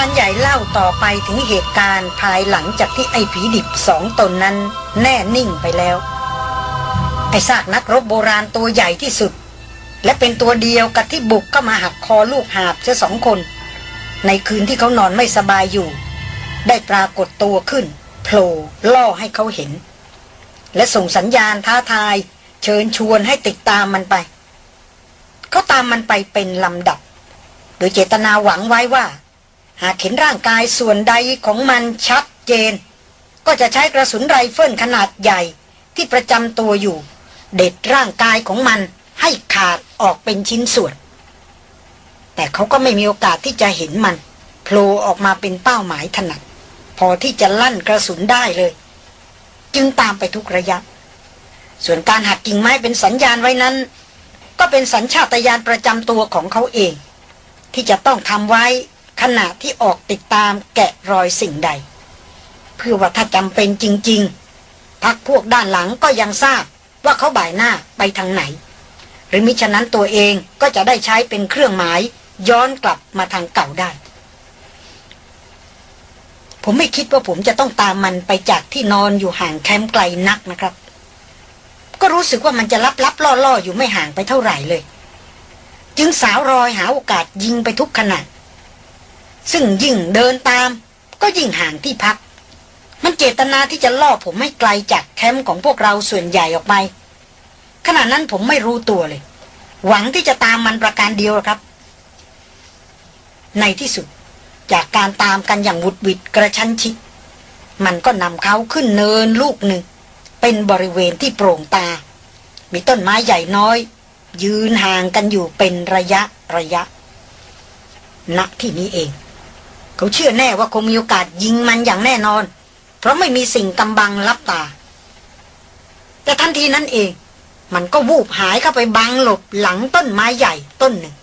านใหญ่เล่าต่อไปถึงเหตุการณ์ภายหลังจากที่ไอ้ผีดิบสองตนนั้น แน่นิ่งไปแล้ว ไอ้ซากนักรบโบราณตัวใหญ่ที่สุด และเป็นตัวเดียวกับที่บุกเข้ามาหักคอลูกหาบเสียสองคน ในคืนที่เขานอนไม่สบายอยู่ ได้ปรากฏตัวขึ้นโผล่ล่อให้เขาเห็น และส่งสัญญาณท้าทาย เชิญชวนให้ติดตามมันไปเขาตามมันไปเป็นลำดับ โดยเจตนาหวังไว้ว่า หากเห็นร่างกายส่วนใดของมันชัดเจน ก็จะใช้กระสุนไรเฟิลขนาดใหญ่ที่ประจำตัวอยู่ เด็ดร่างกายของมันให้ขาดออกเป็นชิ้นส่วน แต่เขาก็ไม่มีโอกาสที่จะเห็นมันโผล่ออกมาเป็นเป้าหมายถนัด พอที่จะลั่นกระสุนได้เลย จึงตามไปทุกระยะ ส่วนการหักกิ่งไม้เป็นสัญญาณไว้นั้น ก็เป็นสัญชาตญาณประจำตัวของเขาเอง ที่จะต้องทำไว้ ขณะที่ออกติดตามแกะรอยสิ่งใด เพื่อว่าถ้าจำเป็นจริง ๆ พักพวกด้านหลังก็ยังทราบว่าเขาบ่ายหน้าไปทางไหน หรือมิฉะนั้นตัวเองก็จะได้ใช้เป็นเครื่องหมาย ย้อนกลับมาทางเก่าได้ ผมไม่คิดว่าผมจะต้องตามมันไปจากที่นอนอยู่ห่างแคมป์ไกลนักนะครับ ก็รู้สึกว่ามันจะลับลับล่อล่ออยู่ไม่ห่างไปเท่าไหร่เลย จึงสาวรอยหาโอกาสยิงไปทุกขณะ ซึ่งยิ่งเดินตาม ก็ยิ่งห่างที่พัก มันเจตนาที่จะล่อผมให้ไกลจากแคมป์ของพวกเราส่วนใหญ่ออกไป ขณะนั้นผมไม่รู้ตัวเลย หวังที่จะตามมันประการเดียวครับ ในที่สุด จากการตามกันอย่างวุดวิดกระชั้นชิด มันก็นำเขาขึ้นเนินลูกหนึ่ง เป็นบริเวณที่โปร่งตา มีต้นไม้ใหญ่น้อย ยืนห่างกันอยู่เป็นระยะระยะณที่นี้เอง เขาเชื่อแน่ว่าคงมีโอกาสยิงมันอย่างแน่นอน เพราะไม่มีสิ่งกำบังลับตา แต่ทันทีนั้นเอง มันก็วูบหายเข้าไปบังหลบหลังต้นไม้ใหญ่ต้นหนึ่ง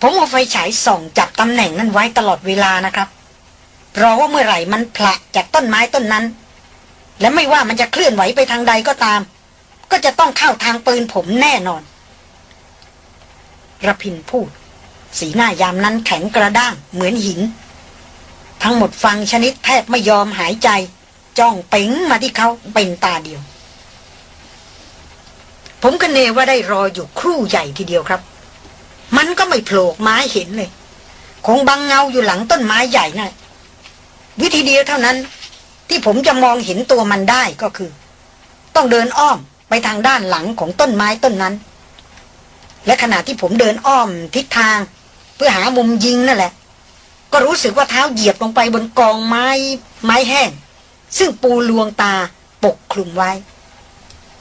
ผมเอาไฟฉายส่องจับตำแหน่งนั้นไว้ตลอดเวลานะครับรอว่าเมื่อไหร่มันผละจากต้นไม้ต้นนั้น และไม่ว่ามันจะเคลื่อนไหวไปทางใดก็ตาม ก็จะต้องเข้าทางปืนผมแน่นอนระพินพูด สีหน้ายามนั้นแข็งกระด้างเหมือนหิน ทั้งหมดฟังชนิดแทบไม่ยอมหายใจ จ้องเป๋งมาที่เขาเป็นตาเดียว ผมก็เนว่าได้รออยู่ครู่ใหญ่ทีเดียวครับ มันก็ไม่โผล่ไม้เห็นเลย คงบังเงาอยู่หลังต้นไม้ใหญ่นะ่ะวิธีเดียวเท่านั้นที่ผมจะมองเห็นตัวมันได้ก็คือ ต้องเดินอ้อมไปทางด้านหลังของต้นไม้ต้นนั้น และขณะที่ผมเดินอ้อมทิศทาง เพื่อหามุมยิงนั่นแหละ ก็รู้สึกว่าเท้าเหยียบลงไปบนกองไม้ ไม้แห้ง ซึ่งปูลวงตาปกคลุมไว้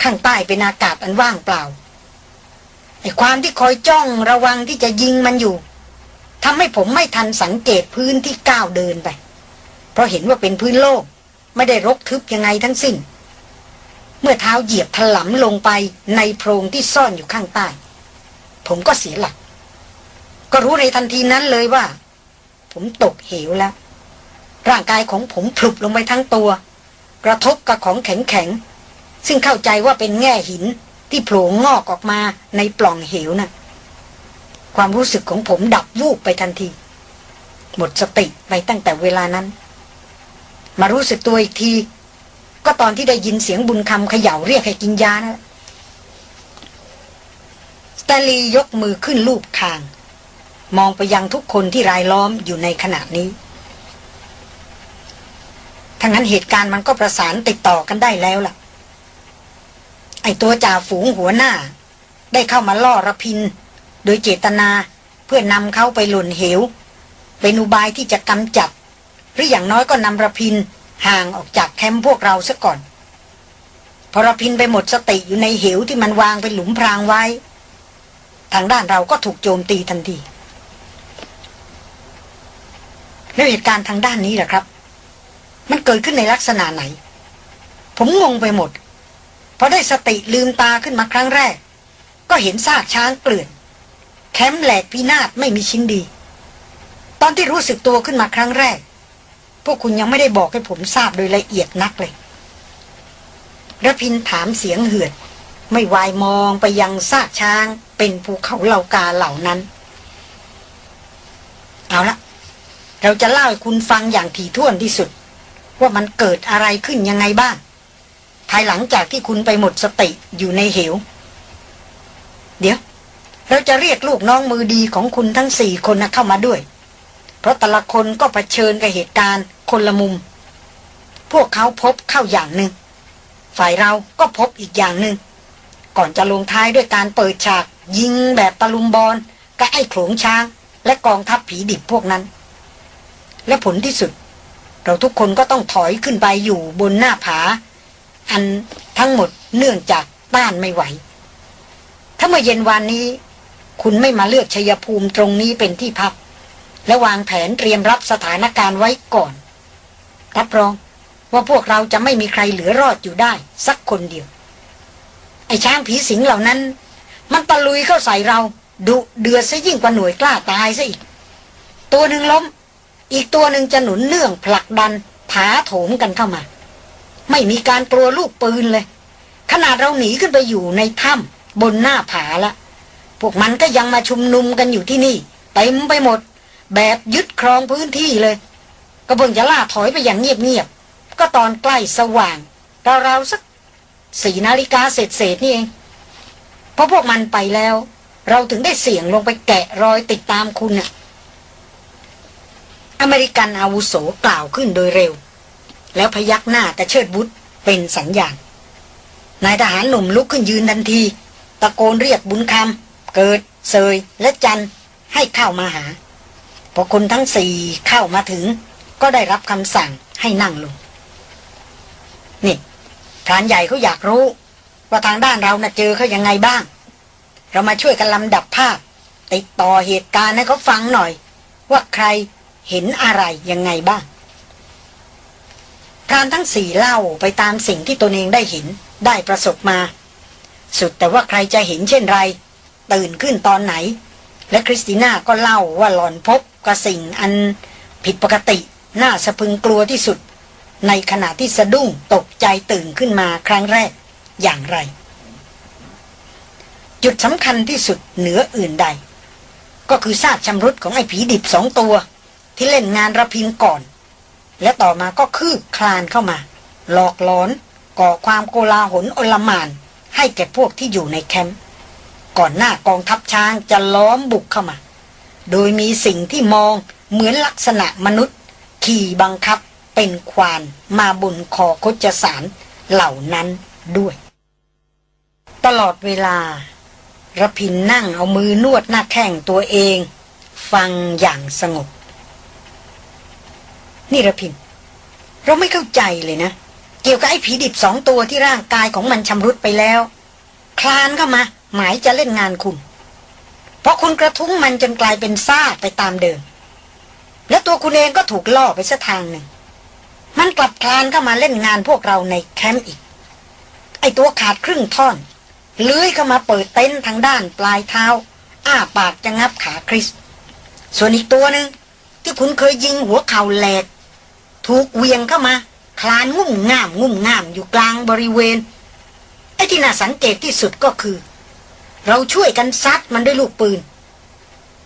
ข้างใต้เป็นอากาศอันว่างเปล่าไอ้ความที่คอยจ้องระวังที่จะยิงมันอยู่ทำให้ผมไม่ทันสังเกตพื้นที่ก้าวเดินไป เพราะเห็นว่าเป็นพื้นโล่งไม่ได้รกทึบยังไงทั้งสิ้น เมื่อเท้าเหยียบถลำลงไปในโพรงที่ซ่อนอยู่ข้างใต้ ผมก็เสียหลัก ก็รู้ในทันทีนั้นเลยว่า ผมตกเหวแล้ว ร่างกายของผมพลุบลงไปทั้งตัว กระทบกับของแข็งๆซึ่งเข้าใจว่าเป็นแง่หินที่โผล่งอกออกมาในปล่องเหวนะ่ะ ความรู้สึกของผมดับวูบไปทันที หมดสติไปตั้งแต่เวลานั้น มารู้สึกตัวอีกที ก็ตอนที่ได้ยินเสียงบุญคำเขย่าเรียกให้กินยานะสตลียกมือขึ้นลูบคาง มองไปยังทุกคนที่รายล้อมอยู่ในขณะนี้ทั้งนั้นเหตุการณ์มันก็ประสานติดต่อกันได้แล้วล่ะ ไอตัวจ่าฝูงหัวหน้า ได้เข้ามาล่อระพิน โดยเจตนาเพื่อนำเขาไปหล่นเหว เป็นอุบายที่จะกำจัด หรืออย่างน้อยก็นำระพินห่างออกจากแคมป์พวกเราซะก่อน พอระพินไปหมดสติอยู่ในเหวที่มันวางเป็นหลุมพรางไว้ ทางด้านเราก็ถูกโจมตีทันที แล้วเหตุการณ์ทางด้านนี้แหละครับ มันเกิดขึ้นในลักษณะไหน ผมงงไปหมดพอได้สติลืมตาขึ้นมาครั้งแรก ก็เห็นซากช้างเกลื่อน แคมป์แหลกพินาศไม่มีชิ้นดี ตอนที่รู้สึกตัวขึ้นมาครั้งแรก พวกคุณยังไม่ได้บอกให้ผมทราบโดยละเอียดนักเลยระพินถามเสียงเหือด ไม่วายมองไปยังซากช้างเป็นภูเขาเหล่ากาเหล่านั้น เอาละ เราจะเล่าให้คุณฟังอย่างถี่ถ้วนที่สุด ว่ามันเกิดอะไรขึ้นยังไงบ้าง ภายหลังจากที่คุณไปหมดสติอยู่ในเหว เดี๋ยว เราจะเรียกลูกน้องมือดีของคุณทั้งสี่คนเข้ามาด้วย เพราะแต่ละคนก็เผชิญกับเหตุการณ์คนละมุม พวกเขาพบเข้าอย่างหนึ่ง ฝ่ายเราก็พบอีกอย่างหนึ่ง ก่อนจะลงท้ายด้วยการเปิดฉาก ยิงแบบตะลุมบอลกับไอ้โขลงช้าง และกองทัพผีดิบพวกนั้น และผลที่สุด เราทุกคนก็ต้องถอยขึ้นไปอยู่บนหน้าผา อันทั้งหมดเนื่องจากต้านไม่ไหว ถ้าเมื่อเย็นวานนี้ คุณไม่มาเลือกชัยภูมิตรงนี้เป็นที่พัก และวางแผนเตรียมรับสถานการณ์ไว้ก่อน รับรองว่าพวกเราจะไม่มีใครเหลือรอดอยู่ได้ สักคนเดียว ไอ้ช้างผีสิงเหล่านั้น มันตะลุยเข้าใส่เราดุเดือดซะยิ่งกว่าหน่วยกล้าตายซะอีก ตัวหนึ่งล้ม อีกตัวหนึ่งจะหนุนเนื่องผลักดันถาโถมกันเข้ามา ไม่มีการกลัวลูกปืนเลย ขนาดเราหนีขึ้นไปอยู่ในถ้ำบนหน้าผาละ พวกมันก็ยังมาชุมนุมกันอยู่ที่นี่เต็มไปหมด แบบยึดครองพื้นที่เลย ก็เพิ่งจะล่าถอยไปอย่างเงียบๆก็ตอนใกล้สว่างราวๆสักสี่นาฬิกาเศษๆนี่เองพอพวกมันไปแล้ว เราถึงได้เสี่ยงลงไปแกะรอยติดตามคุณน่ะ อเมริกันอาวุโสกล่าวขึ้นโดยเร็ว แล้วพยักหน้าแต่เชิดบุตรเป็นสัญญาณ นายทหารหนุ่มลุกขึ้นยืนทันที ตะโกนเรียกบุญคำเกิด เซย และจันให้เข้ามาหา พอคนทั้งสี่เข้ามาถึง ก็ได้รับคำสั่งให้นั่งลง นี่พรานใหญ่เขาอยากรู้ ว่าทางด้านเรานะ่ะเจอเขายังไงบ้าง เรามาช่วยกันลำดับภาพ ติดต่อเหตุการณ์ให้เขาฟังหน่อย ว่าใคร เห็นอะไรยังไงบ้างพรานทั้งสี่เล่าไปตามสิ่งที่ตนเองได้เห็นได้ประสบมา สุดแต่ว่าใครจะเห็นเช่นไร ตื่นขึ้นตอนไหน และคริสติน่าก็เล่าว่าหลอนพบกับสิ่งอันผิดปกติ น่าสะพึงกลัวที่สุด ในขณะที่สะดุ้งตกใจตื่นขึ้นมาครั้งแรกอย่างไร จุดสำคัญที่สุดเหนืออื่นใด ก็คือซากชำรุดของไอ้ผีดิบสองตัว ที่เล่นงานระพินก่อน และต่อมาก็คืบคลานเข้ามา หลอกหลอนก่อความโกลาหลอลมาน ให้แก่พวกที่อยู่ในแคมป์ก่อนหน้ากองทัพช้างจะล้อมบุกเข้ามา โดยมีสิ่งที่มองเหมือนลักษณะมนุษย์ ขี่บังคับเป็นควานมาบนคอคจสารเหล่านั้นด้วย ตลอดเวลาระพินนั่งเอามือนวดหน้าแข้งตัวเอง ฟังอย่างสงบ นี่ระพิน เราไม่เข้าใจเลยนะ เกี่ยวกับไอ้ผีดิบสองตัวที่ร่างกายของมันชำรุดไปแล้ว คลานเข้ามา หมายจะเล่นงานคุณ เพราะคุณกระทุ้งมันจนกลายเป็นซากไปตามเดิม แล้วตัวคุณเองก็ถูกล่อไปสัทางหนึ่ง มันกลับคลานเข้ามาเล่นงานพวกเราในแคมป์อีก ไอ้ตัวขาดครึ่งท่อนเลื้อยเข้ามาเปิดเต็นท์ทางด้านปลายเท้า อ้าปากจะงับขาคริส ส่วนอีกตัวหนึ่งที่คุณเคยยิงหัวเข่าแหลก ถูกเวียงเข้ามา คลานงุ่มง่ามงุ่มง่ามอยู่กลางบริเวณ ไอ้ที่น่าสังเกตที่สุดก็คือ เราช่วยกันซัดมันด้วยลูกปืน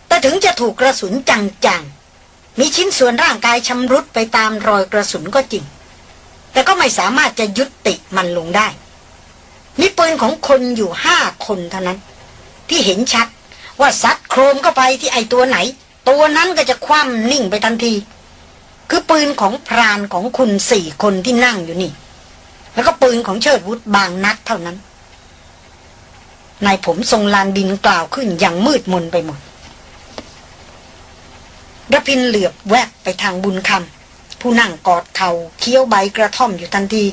แต่ถึงจะถูกกระสุนจังๆ มีชิ้นส่วนร่างกายชำรุดไปตามรอยกระสุนก็จริง แต่ก็ไม่สามารถจะยุติมันลงได้ มีปืนของคนอยู่ห้าคนเท่านั้น ที่เห็นชัดว่าซัดโครมเข้าไปที่ไอตัวไหน ตัวนั้นก็จะคว่ำนิ่งไปทันที คือปืนของพรานของคุณสี่คนที่นั่งอยู่นี่ แล้วก็ปืนของเชิดวุฒบางนัดเท่านั้นนายผมทรงลานบินกล่าวขึ้นอย่างมืดมนไปหมดระพินเหลือบแวบไปทางบุญคำผู้นั่งกอดเขา่าเคี้ยวใบกระท่อมอยู่ทันที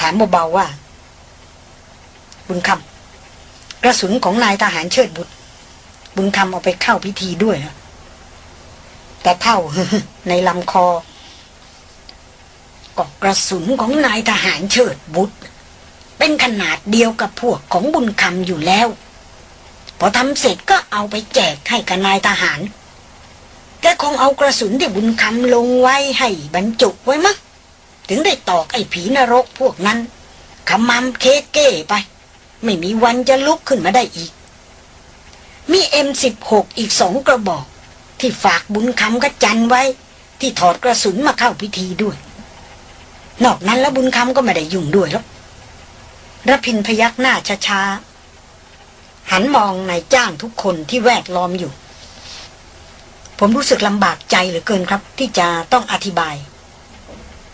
ถามเบาๆว่า บุญคำกระสุนของนายทหารเชิดบุตร บุญคำเอาไปเข้าพิธีด้วยนะ แต่เท่าในลำคอก็กระสุนของนายทหารเชิดบุตร เป็นขนาดเดียวกับพวกของบุญคำอยู่แล้ว พอทำเสร็จก็เอาไปแจกให้กับนายทหาร แกคงเอากระสุนที่บุญคำลงไว้ให้บรรจุไว้มั้งถึงได้ตอกไอ้ผีนรกพวกนั้นขมำเคเก้ไป ไม่มีวันจะลุกขึ้นมาได้อีก มีเอ็มสิบหกอีกสองกระบอก ที่ฝากบุญคำกับจันไว้ ที่ถอดกระสุนมาเข้าพิธีด้วย นอกนั้นแล้วบุญคำก็ไม่ได้ยุ่งด้วยหรอกรพินพยักหน้าช้าๆ หันมองนายจ้างทุกคนที่แวดล้อมอยู่ ผมรู้สึกลำบากใจเหลือเกินครับ ที่จะต้องอธิบาย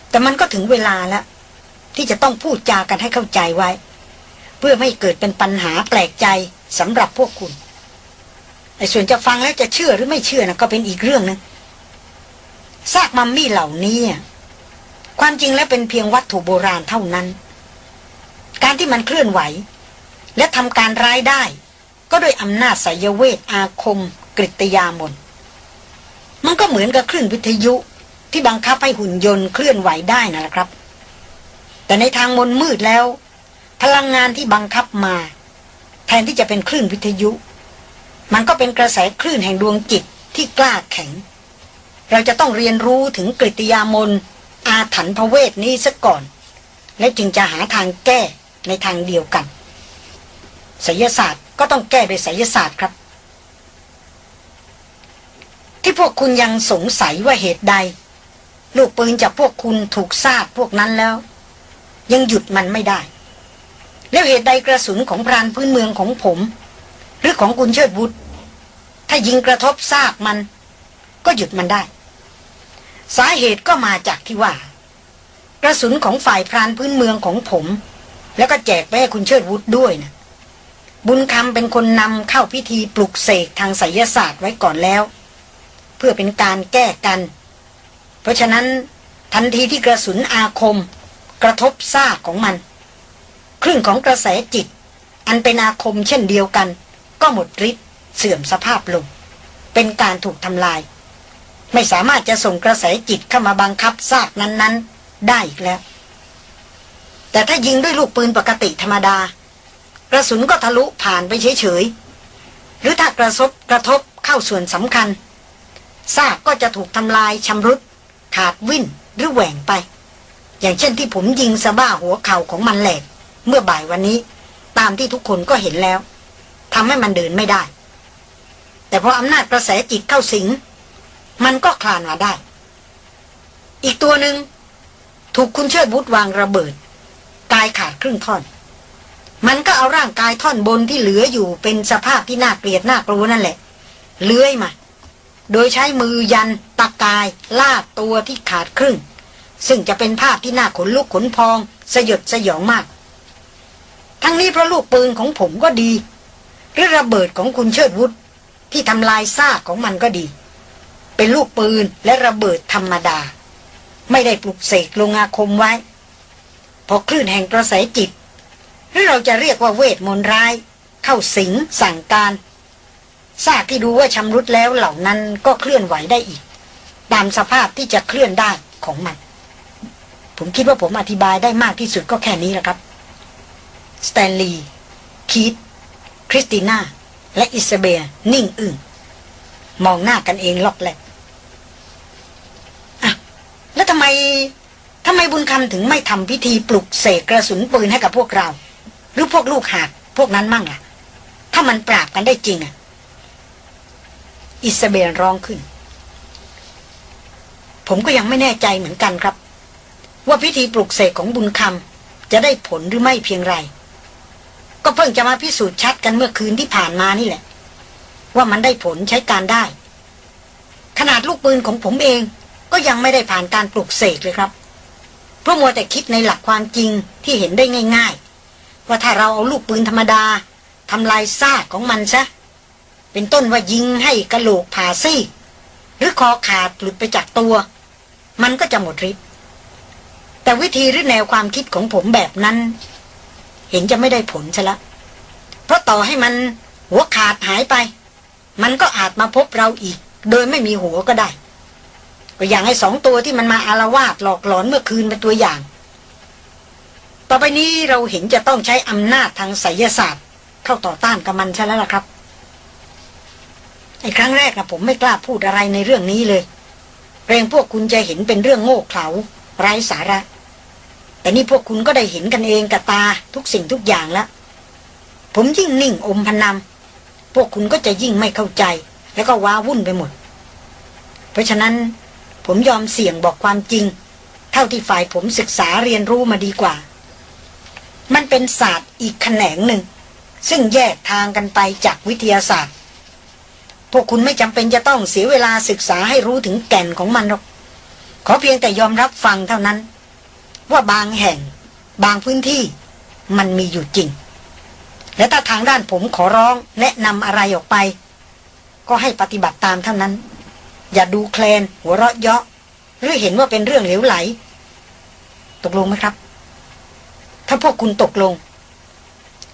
แต่มันก็ถึงเวลาแล้ว ที่จะต้องพูดจากันให้เข้าใจไว้ เพื่อไม่เกิดเป็นปัญหาแปลกใจสำหรับพวกคุณ ไอ้ส่วนจะฟังแล้วจะเชื่อหรือไม่เชื่อนะก็เป็นอีกเรื่องนึงซากมัมมี่เหล่านี้ ความจริงแล้วเป็นเพียงวัตถุโบราณเท่านั้น การที่มันเคลื่อนไหว และทำการร้ายได้ ก็โดยอำนาจสายเวทอาคม กริตยามนมันก็เหมือนกับคลื่นวิทยุที่บังคับให้หุ่นยนต์เคลื่อนไหวได้นั่นแหละครับ แต่ในทางมนมืดแล้ว พลังงานที่บังคับมา แทนที่จะเป็นคลื่นวิทยุ มันก็เป็นกระแสคลื่นแห่งดวงจิตที่กล้าแข็ง เราจะต้องเรียนรู้ถึงกริยามนอาถรรพเวทนี้ซะก่อน และจึงจะหาทางแก้ในทางเดียวกันศยศาสตร์ก็ต้องแก้โดยศยศาสตร์ครับ ที่พวกคุณยังสงสัยว่าเหตุใด ลูกปืนจากพวกคุณถูกซากพวกนั้นแล้ว ยังหยุดมันไม่ได้ แล้วเหตุใดกระสุนของพรานพื้นเมืองของผม รือของคุณเชิดบุตร ถ้ายิงกระทบซากมัน ก็หยุดมันได้ สาเหตุก็มาจากที่ว่า กระสุนของฝ่ายพรานพื้นเมืองของผม แล้วก็แจกไปให้คุณเชิดวุฒด้วยนะบุญคำเป็นคนนำเข้าพิธีปลุกเสกทางไสยศาสตร์ไว้ก่อนแล้ว เพื่อเป็นการแก้กัน เพราะฉะนั้นทันทีที่กระสุนอาคม กระทบซากของมันครึ่งของกระแสจิต อันเป็นอาคมเช่นเดียวกัน ก็หมดฤทธิ์เสื่อมสภาพลง เป็นการถูกทำลาย ไม่สามารถจะส่งกระแสจิตเข้ามาบังคับซากนั้นๆ ได้อีกแล้ว แต่ถ้ายิงด้วยลูกปืนปกติธรรมดา กระสุนก็ทะลุผ่านไปเฉยๆ หรือถ้ากระทบกระทบเข้าส่วนสำคัญซากก็จะถูกทำลายชำรุด ขาดวิ่นหรือแหว่งไป อย่างเช่นที่ผมยิงสะบ้าหัวเข่าของมันแหลกเมื่อบ่ายวันนี้ ตามที่ทุกคนก็เห็นแล้ว ทำให้มันเดินไม่ได้ แต่พออำนาจกระแสจิตเข้าสิง มันก็คลานมาได้ อีกตัวหนึ่งถูกคุณเชิดบุตรวางระเบิด กายขาดครึ่งท่อน มันก็เอาร่างกายท่อนบนที่เหลืออยู่เป็นสภาพที่น่าเกลียดน่ากลัวนั่นแหละ เลื้อยมา โดยใช้มือยันตะกายลากตัวที่ขาดครึ่ง ซึ่งจะเป็นภาพที่น่าขนลุกขนพอง สยดสยองมาก ทั้งนี้เพราะลูกปืนของผมก็ดี หรือระเบิดของคุณเชิดวุฒที่ทำลายซากของมันก็ดี เป็นลูกปืนและระเบิดธรรมดา ไม่ได้ปลุกเสกลงอาคมไว้ พอคลื่นแห่งกระแสจิต หรือเราจะเรียกว่าเวทมนต์ร้าย เข้าสิงสั่งการซากที่ดูว่าชำรุดแล้วเหล่านั้นก็เคลื่อนไหวได้อีก ตามสภาพที่จะเคลื่อนได้ของมัน ผมคิดว่าผมอธิบายได้มากที่สุดก็แค่นี้แหละครับสแตนลีย์คีธ คริสติน่า และอิสซาเบลนิ่งอึ้งมองหน้ากันเองล็อกแหลกอะแล้วทำไมทำไมบุญคำถึงไม่ทำพิธีปลุกเสกกระสุนปืนให้กับพวกเรา หรือพวกลูกหาดพวกนั้นมั่งล่ะ ถ้ามันปราบกันได้จริงอะอิสเบลร้องขึ้น ผมก็ยังไม่แน่ใจเหมือนกันครับ ว่าพิธีปลุกเสกของบุญคำจะได้ผลหรือไม่เพียงไร ก็เพิ่งจะมาพิสูจน์ชัดกันเมื่อคืนที่ผ่านมานี่แหละ ว่ามันได้ผลใช้การได้ ขนาดลูกปืนของผมเองก็ยังไม่ได้ผ่านการปลุกเสกเลยครับ เพราะมัวแต่คิดในหลักความจริงที่เห็นได้ง่าย ๆ ว่าถ้าเราเอาลูกปืนธรรมดาทำลายซากของมันซะ เป็นต้นว่ายิงให้กระโหลกผ่าซี่ หรือคอขาดหลุดไปจากตัว มันก็จะหมดฤทธิ์แต่วิธีหรือแนวความคิดของผมแบบนั้น ห็นจะไม่ได้ผลซะละ เพราะต่อให้มันหัวขาดหายไป มันก็อาจมาพบเราอีก โดยไม่มีหัวก็ได้ ก็อย่างไอ้สองตัวที่มันมาอารวาสหลอกหลอนเมื่อคืนเป็นตัวอย่าง ต่อไปนี้เราเห็นจะต้องใช้อำนาจทางไสยศาสตร์ เข้าต่อต้านกับมันใช่แล้วล่ะครับไอ้ครั้งแรกนะผมไม่กล้าพูดอะไรในเรื่องนี้เลยเรงพวกคุณจะเห็นเป็นเรื่องโง่เขลาไร้สาระ แต่นี่พวกคุณก็ได้เห็นกันเองกับตาทุกสิ่งทุกอย่างแล้ว ผมยิ่งนิ่งอมพนำพวกคุณก็จะยิ่งไม่เข้าใจ แล้วก็ว้าวุ่นไปหมด เพราะฉะนั้นผมยอมเสี่ยงบอกความจริง เท่าที่ฝ่ายผมศึกษาเรียนรู้มาดีกว่า มันเป็นศาสตร์อีกแขนงหนึ่ง ซึ่งแยกทางกันไปจากวิทยาศาสตร์ พวกคุณไม่จำเป็นจะต้องเสียเวลาศึกษาให้รู้ถึงแก่นของมันหรอก ขอเพียงแต่ยอมรับฟังเท่านั้น ว่าบางแห่ง บางพื้นที่ มันมีอยู่จริง และถ้าทางด้านผมขอร้องแนะนำอะไรออกไป ก็ให้ปฏิบัติตามเท่านั้น อย่าดูแคลน หัวเราะเยาะ หรือเห็นว่าเป็นเรื่องเหลวไหล ตกลงไหมครับ ถ้าพวกคุณตกลง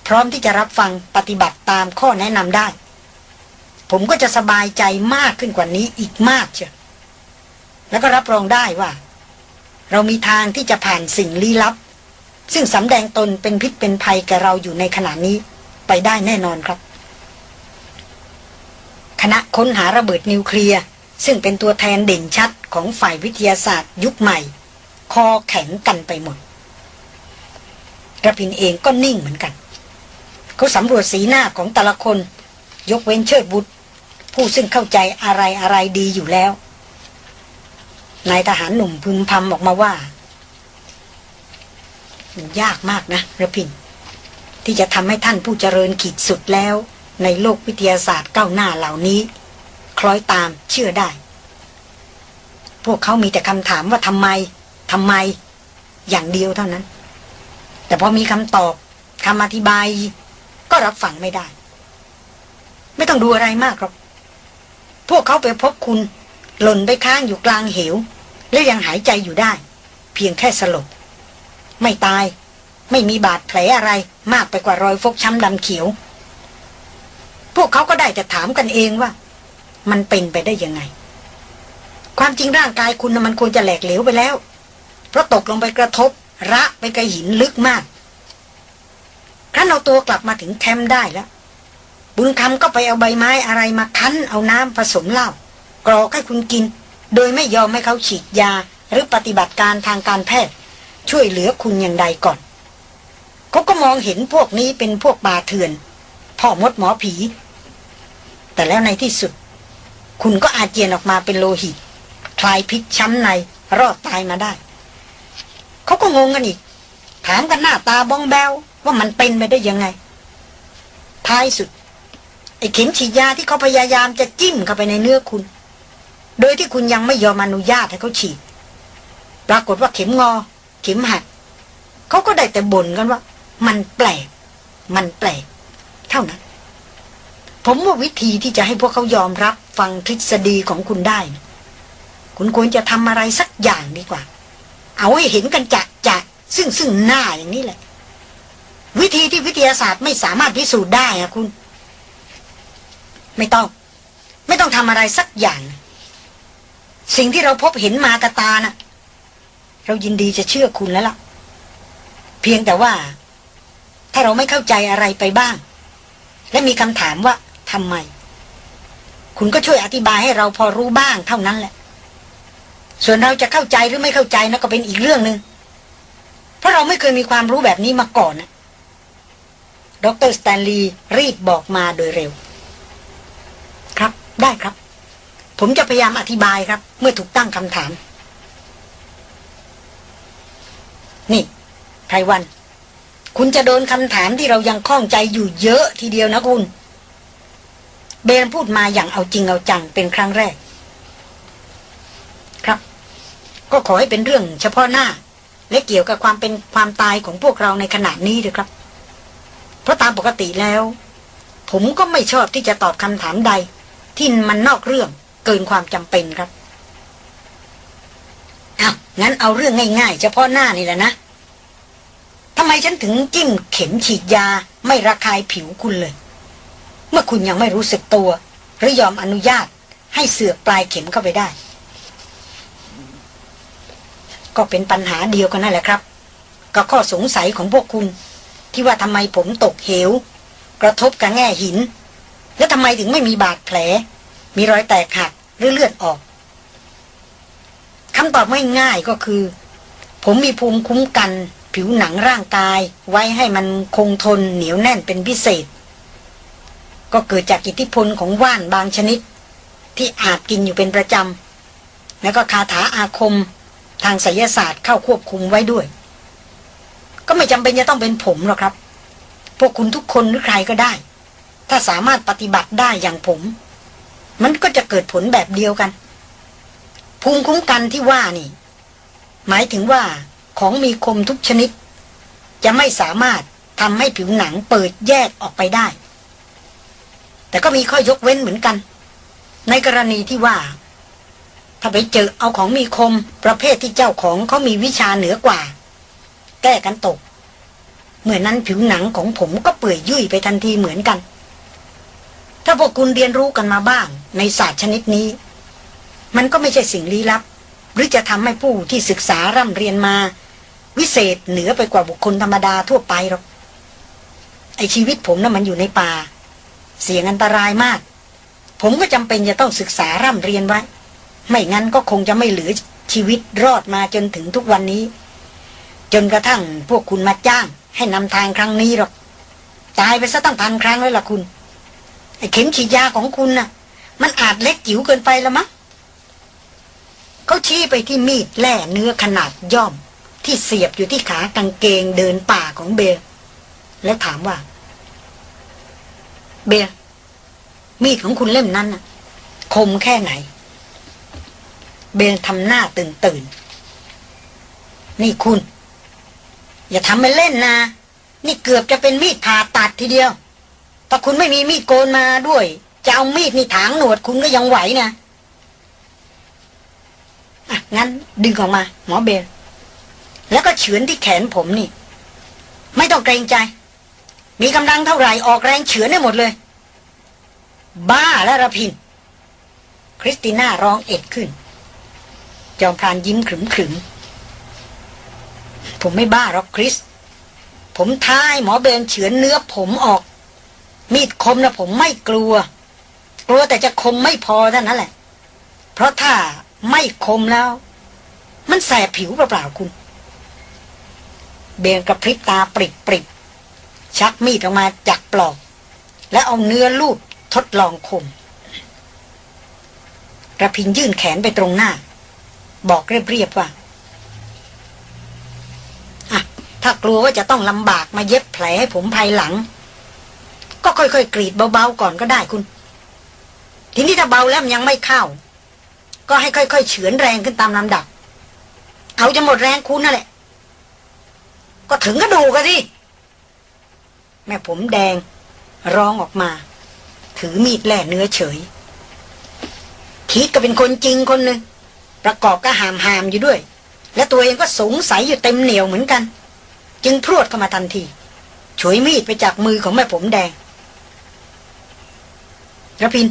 พร้อมที่จะรับฟังปฏิบัติตามข้อแนะนำได้ ผมก็จะสบายใจมากขึ้นกว่านี้อีกมากเชียวแล้วก็รับรองได้ว่า เรามีทางที่จะผ่านสิ่งลี้ลับ ซึ่งสำแดงตนเป็นพิษเป็นภัยแก่เราอยู่ในขณะนี้ไปได้แน่นอนครับ คณะค้นหาระเบิดนิวเคลียร์ซึ่งเป็นตัวแทนเด่นชัดของฝ่ายวิทยาศาสตร์ยุคใหม่ คอแข็งกันไปหมดกระพินเองก็นิ่งเหมือนกัน เขาสำรวจสีหน้าของแต่ละคน ยกเว้นเชิดบุตรผู้ซึ่งเข้าใจอะไรอะไรดีอยู่แล้ว นายทหารหนุ่มพึมพำออกมาว่า ยากมากนะระพิน ที่จะทำให้ท่านผู้เจริญขีดสุดแล้ว ในโลกวิทยาศาสตร์ก้าวหน้าเหล่านี้ คล้อยตามเชื่อได้ พวกเขามีแต่คำถามว่าทำไมทำไม อย่างเดียวเท่านั้น แต่พอมีคำตอบคำอธิบาย ก็รับฟังไม่ได้ ไม่ต้องดูอะไรมากหรอกพวกเขาไปพบคุณ หล่นไปค้างอยู่กลางเหว และยังหายใจอยู่ได้ เพียงแค่สลบ ไม่ตาย ไม่มีบาดแผลอะไรมากไปกว่ารอยฟกช้ำดำเขียว พวกเขาก็ได้แต่ถามกันเองว่า มันเป็นไปได้ยังไง ความจริงร่างกายคุณนะมันควรจะแหลกเหลวไปแล้ว เพราะตกลงไปกระทบ ระไปกับหินลึกมากครั้นเอาตัวกลับมาถึงแคมป์ได้แล้ว บุญคำก็ไปเอาใบไม้อะไรมาคั้นเอาน้ำผสมเหล้า กรอกให้คุณกิน โดยไม่ยอมให้เขาฉีดยา หรือปฏิบัติการทางการแพทย์ ช่วยเหลือคุณอย่างใดก่อน เขาก็มองเห็นพวกนี้เป็นพวกบาเถื่อน พ่อมดหมอผี แต่แล้วในที่สุด คุณก็อาเจียนออกมาเป็นโลหิต คลายพิษช้ำในรอดตายมาได้ เขาก็งงกันอีก ถามกันหน้าตาบ้องแบวว่ามันเป็นไปได้ยังไง ท้ายสุดไอ้เข็มฉีดยาที่เขาพยายามจะจิ้มเข้าไปในเนื้อคุณ โดยที่คุณยังไม่ยอมอนุญาตให้เขาฉีด ปรากฏว่าเข็มงอ เข็มหักเขาก็ได้แต่บ่นกันว่า มันแปลก มันแปลก เท่านั้น ผมว่าวิธีที่จะให้พวกเขายอมรับฟังทฤษฎีของคุณได้ คุณควรจะทำอะไรสักอย่างดีกว่า เอาให้เห็นกันจัดจัดซึ่งซึ่งหน้าอย่างนี้แหละ วิธีที่วิทยาศาสตร์ไม่สามารถพิสูจน์ได้อะคุณ ไม่ต้อง ไม่ต้องทำอะไรสักอย่าง สิ่งที่เราพบเห็นมากระตานะ่ะ เรายินดีจะเชื่อคุณแล้วล่ะ เพียงแต่ว่า ถ้าเราไม่เข้าใจอะไรไปบ้าง และมีคำถามว่าทำไม คุณก็ช่วยอธิบายให้เราพอรู้บ้างเท่านั้นแหละ ส่วนเราจะเข้าใจหรือไม่เข้าใจนะก็เป็นอีกเรื่องหนึง่งเพราะเราไม่เคยมีความรู้แบบนี้มาก่อนนะดรสแตนลีย์รีบบอกมาโดยเร็ว ครับได้ครับ ผมจะพยายามอธิบายครับ เมื่อถูกตั้งคำถาม นี่ไพรวัน คุณจะโดนคำถามที่เรายังข้องใจอยู่เยอะทีเดียวนะคุณ เบนพูดมาอย่างเอาจริงเอาจังเป็นครั้งแรก ครับ ก็ขอให้เป็นเรื่องเฉพาะหน้า และเกี่ยวกับความเป็นความตายของพวกเราในขณะนี้เลยครับ เพราะตามปกติแล้ว ผมก็ไม่ชอบที่จะตอบคำถามใด ที่มันนอกเรื่อง เกินความจำเป็นครับเอางั้นเอาเรื่องง่ายๆ เฉพาะหน้านี่แหละนะทำไมฉันถึงจิ้มเข็มฉีดยาไม่ระคายผิวคุณเลย เมื่อคุณยังไม่รู้สึกตัว หรือยอมอนุญาตให้เสือกปลายเข็มเข้าไปได้ ก็เป็นปัญหาเดียวกันนั่นแหละครับก็ข้อสงสัยของพวกคุณ ที่ว่าทำไมผมตกเหว กระทบกับแง่หิน แล้วทำไมถึงไม่มีบาดแผล มีรอยแตกหักหรือเลือดออกคำตอบไม่ง่ายก็คือ ผมมีภูมิคุ้มกัน ผิวหนังร่างกาย ไว้ให้มันคงทนเหนียวแน่นเป็นพิเศษ ก็เกิดจากอิทธิพลของว่านบางชนิด ที่อาจกินอยู่เป็นประจำ แล้วก็คาถาอาคม ทางไสยศาสตร์เข้าควบคุมไว้ด้วย ก็ไม่จำเป็นจะต้องเป็นผมหรอกครับ พวกคุณทุกคนหรือใครก็ได้ ถ้าสามารถปฏิบัติได้อย่างผม มันก็จะเกิดผลแบบเดียวกัน ภูมิคุ้มกันที่ว่านี่ หมายถึงว่าของมีคมทุกชนิด จะไม่สามารถทำให้ผิวหนังเปิดแยกออกไปได้ แต่ก็มีข้อยกเว้นเหมือนกัน ในกรณีที่ว่า ถ้าไปเจอเอาของมีคมประเภทที่เจ้าของเขามีวิชาเหนือกว่า แก้กันตก เมื่อนั้นผิวหนังของผมก็เปื่อยยุ่ยไปทันทีเหมือนกัน ถ้าพวกคุณเรียนรู้กันมาบ้าง ในศาสตร์ชนิดนี้ มันก็ไม่ใช่สิ่งลี้ลับ หรือจะทำให้ผู้ที่ศึกษาร่ำเรียนมา วิเศษเหนือไปกว่าบุคคลธรรมดาทั่วไปหรอกไอชีวิตผมนะ่ะมันอยู่ในป่า เสี่ยงอันตรายมาก ผมก็จำเป็นจะต้องศึกษาร่ำเรียนไว้ ไม่งั้นก็คงจะไม่เหลือชีวิตรอดมาจนถึงทุกวันนี้ จนกระทั่งพวกคุณมาจ้าง ให้นำทางครั้งนี้หรอกตายไปซะตั้งพันครั้งแล้วล่ะคุณ ไอ้เข็มฉีดยาของคุณน่ะ มันอาจเล็กจิ๋วเกินไปแล้วมั้งเขาชี้ไปที่มีดแล่เนื้อขนาดย่อม ที่เสียบอยู่ที่ขากางเกงเดินป่าของเบลแล้วถามว่า เบลมีดของคุณเล่มนั้นคมแค่ไหน เบลทำหน้าตื่นตื่นนี่คุณ อย่าทำไปเล่นนะ นี่เกือบจะเป็นมีดผ่าตัดทีเดียว ถ้าคุณไม่มีมีดโกนมาด้วย จะเอามีดนี่ถางหนวดคุณก็ยังไหวนะอะงั้นดึงออกมา หมอเบล แล้วก็เฉือนที่แขนผมนี่ ไม่ต้องเกรงใจ มีกำลังเท่าไหร่ออกแรงเฉือนได้หมดเลย บ้าแล้วระพิน คริสติน่าร้องเอ็ดขึ้น จอมพรานยิ้มขรึมขรึมผมไม่บ้าหรอกคริส ผมท้ายหมอเบนเฉือนเนื้อผมออก มีดคมนะผมไม่กลัว กลัวแต่จะคมไม่พอเท่านั้นแหละ เพราะถ้าไม่คมแล้ว มันแสบผิวเปล่าๆคุณ เบนกระพริบตาปริบปริบชักมีดออกมาจากปลอก และเอาเนื้อลูบทดลองคมระพินยื่นแขนไปตรงหน้า บอกเรียบๆว่าอะถ้ากลัวว่าจะต้องลำบากมาเย็บแผลให้ผมภายหลัง ก็ค่อยๆกรีดเบาๆก่อนก็ได้คุณ ทีนี้ถ้าเบาแล้วมันยังไม่เข้า ก็ให้ค่อยๆเฉือนแรงขึ้นตามลำดับ เอาจะหมดแรงคุณนั่นแหละ ก็ถึงก็ดูกันสิแม่ผมแดง ร้องออกมา ถือมีดแล่เนื้อเฉย คิดก็เป็นคนจริงคนหนึ่งประกอบก็หามหามอยู่ด้วย และตัวเองก็สงสัยอยู่เต็มเหนียวเหมือนกัน จึงพรวดเข้ามาทันทีฉวยมีดไปจากมือของแม่ผมแดงระพิน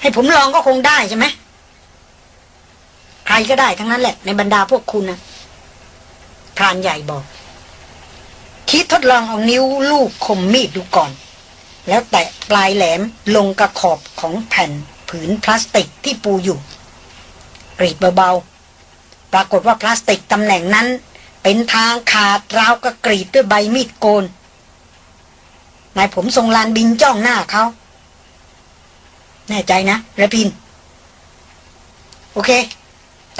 ให้ผมลองก็คงได้ใช่ไหมใครก็ได้ทั้งนั้นแหละ ในบรรดาพวกคุณนะพรานใหญ่บอก คิดทดลองเอานิ้วลูกคมมีดดูก่อน แล้วแตะปลายแหลมลงกระขอบของแผ่นผืนพลาสติกที่ปูอยู่กรีดเบาๆ ปรากฏว่าพลาสติกตำแหน่งนั้น เป็นทางขาดราวกระกรีดด้วยใบมีดโกนนายผมทรงลานบินจ้องหน้าเขา แน่ใจนะระพิน โอเค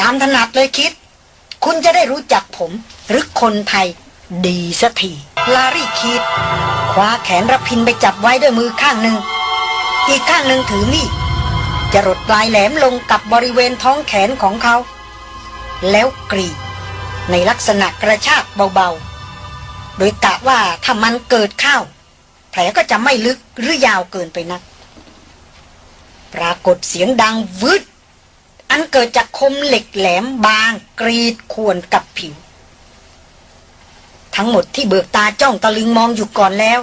ตามถนัดเลยคิด คุณจะได้รู้จักผม หรือคนไทย ดีสักทีลารี่คิด คว้าแขนระพินไปจับไว้ด้วยมือข้างหนึ่ง อีกข้างหนึ่งถือมีดจะรดปลายแหลมลงกับบริเวณท้องแขนของเขา แล้วกรีดในลักษณะกระชากเบาๆ โดยกะว่าถ้ามันเกิดเข้า แผลก็จะไม่ลึกหรือยาวเกินไปนัก ปรากฏเสียงดังวืดอันเกิดจากคมเหล็กแหลมบางกรีดข่วนกับผิว ทั้งหมดที่เบิกตาจ้องตะลึงมองอยู่ก่อนแล้ว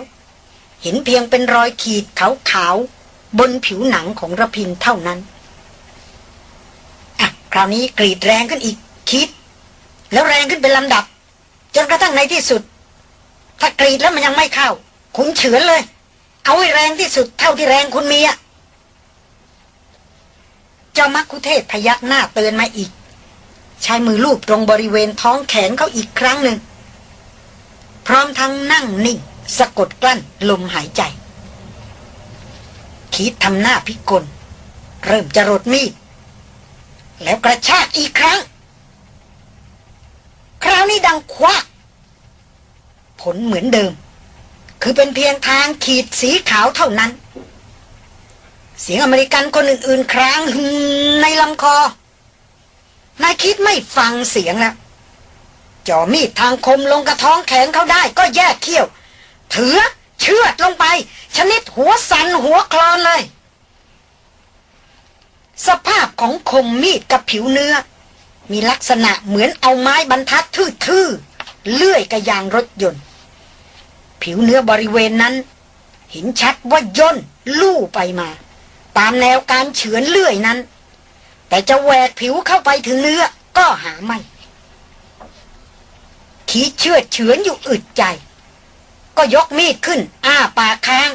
เห็นเพียงเป็นรอยขีดขาวๆบนผิวหนังของระพินเท่านั้นอะคราวนี้กรีดแรงขึ้นอีกคิด แล้วแรงขึ้นเป็นลำดับ จนกระทั่งในที่สุด ถ้ากรีดแล้วมันยังไม่เข้า คุณเฉือนเลย เอาให้แรงที่สุดเท่าที่แรงคุณมีอะ จ้ามักคุเทศพยักหน้าเตือนมาอีก ใช้มือลูบตรงบริเวณท้องแขนเขาอีกครั้งหนึ่ง พร้อมทั้งนั่งนิ่ง สะกดกลั้นลมหายใจ คิดทำหน้าพิกล เริ่มจะรดมีด แล้วกระชากอีกครั้ง คราวนี้ดังควักผลเหมือนเดิม คือเป็นเพียงทางขีดสีขาวเท่านั้น เสียงอเมริกันคนอื่นๆครางในลำคอ นายคิดไม่ฟังเสียงแล้วจ่อมีดทางคมลงกระท้องแขนเขาได้ก็แยกเขี้ยวเถือเชือดลงไป ชนิดหัวสันหัวคลอนเลย สภาพของคมมีดกับผิวเนื้อ มีลักษณะเหมือนเอาไม้บรรทัดทื่อๆเลื่อยกระยางรถยนต์ ผิวเนื้อบริเวณนั้น เห็นชัดว่าย่นลู่ไปมา ตามแนวการเฉือนเลื่อยนั้น แต่จะแหวกผิวเข้าไปถึงเนื้อก็หาไม่ขีดเชือดเฉือนอยู่อึดใจ ก็ยกมีดขึ้น อ้าปากค้าง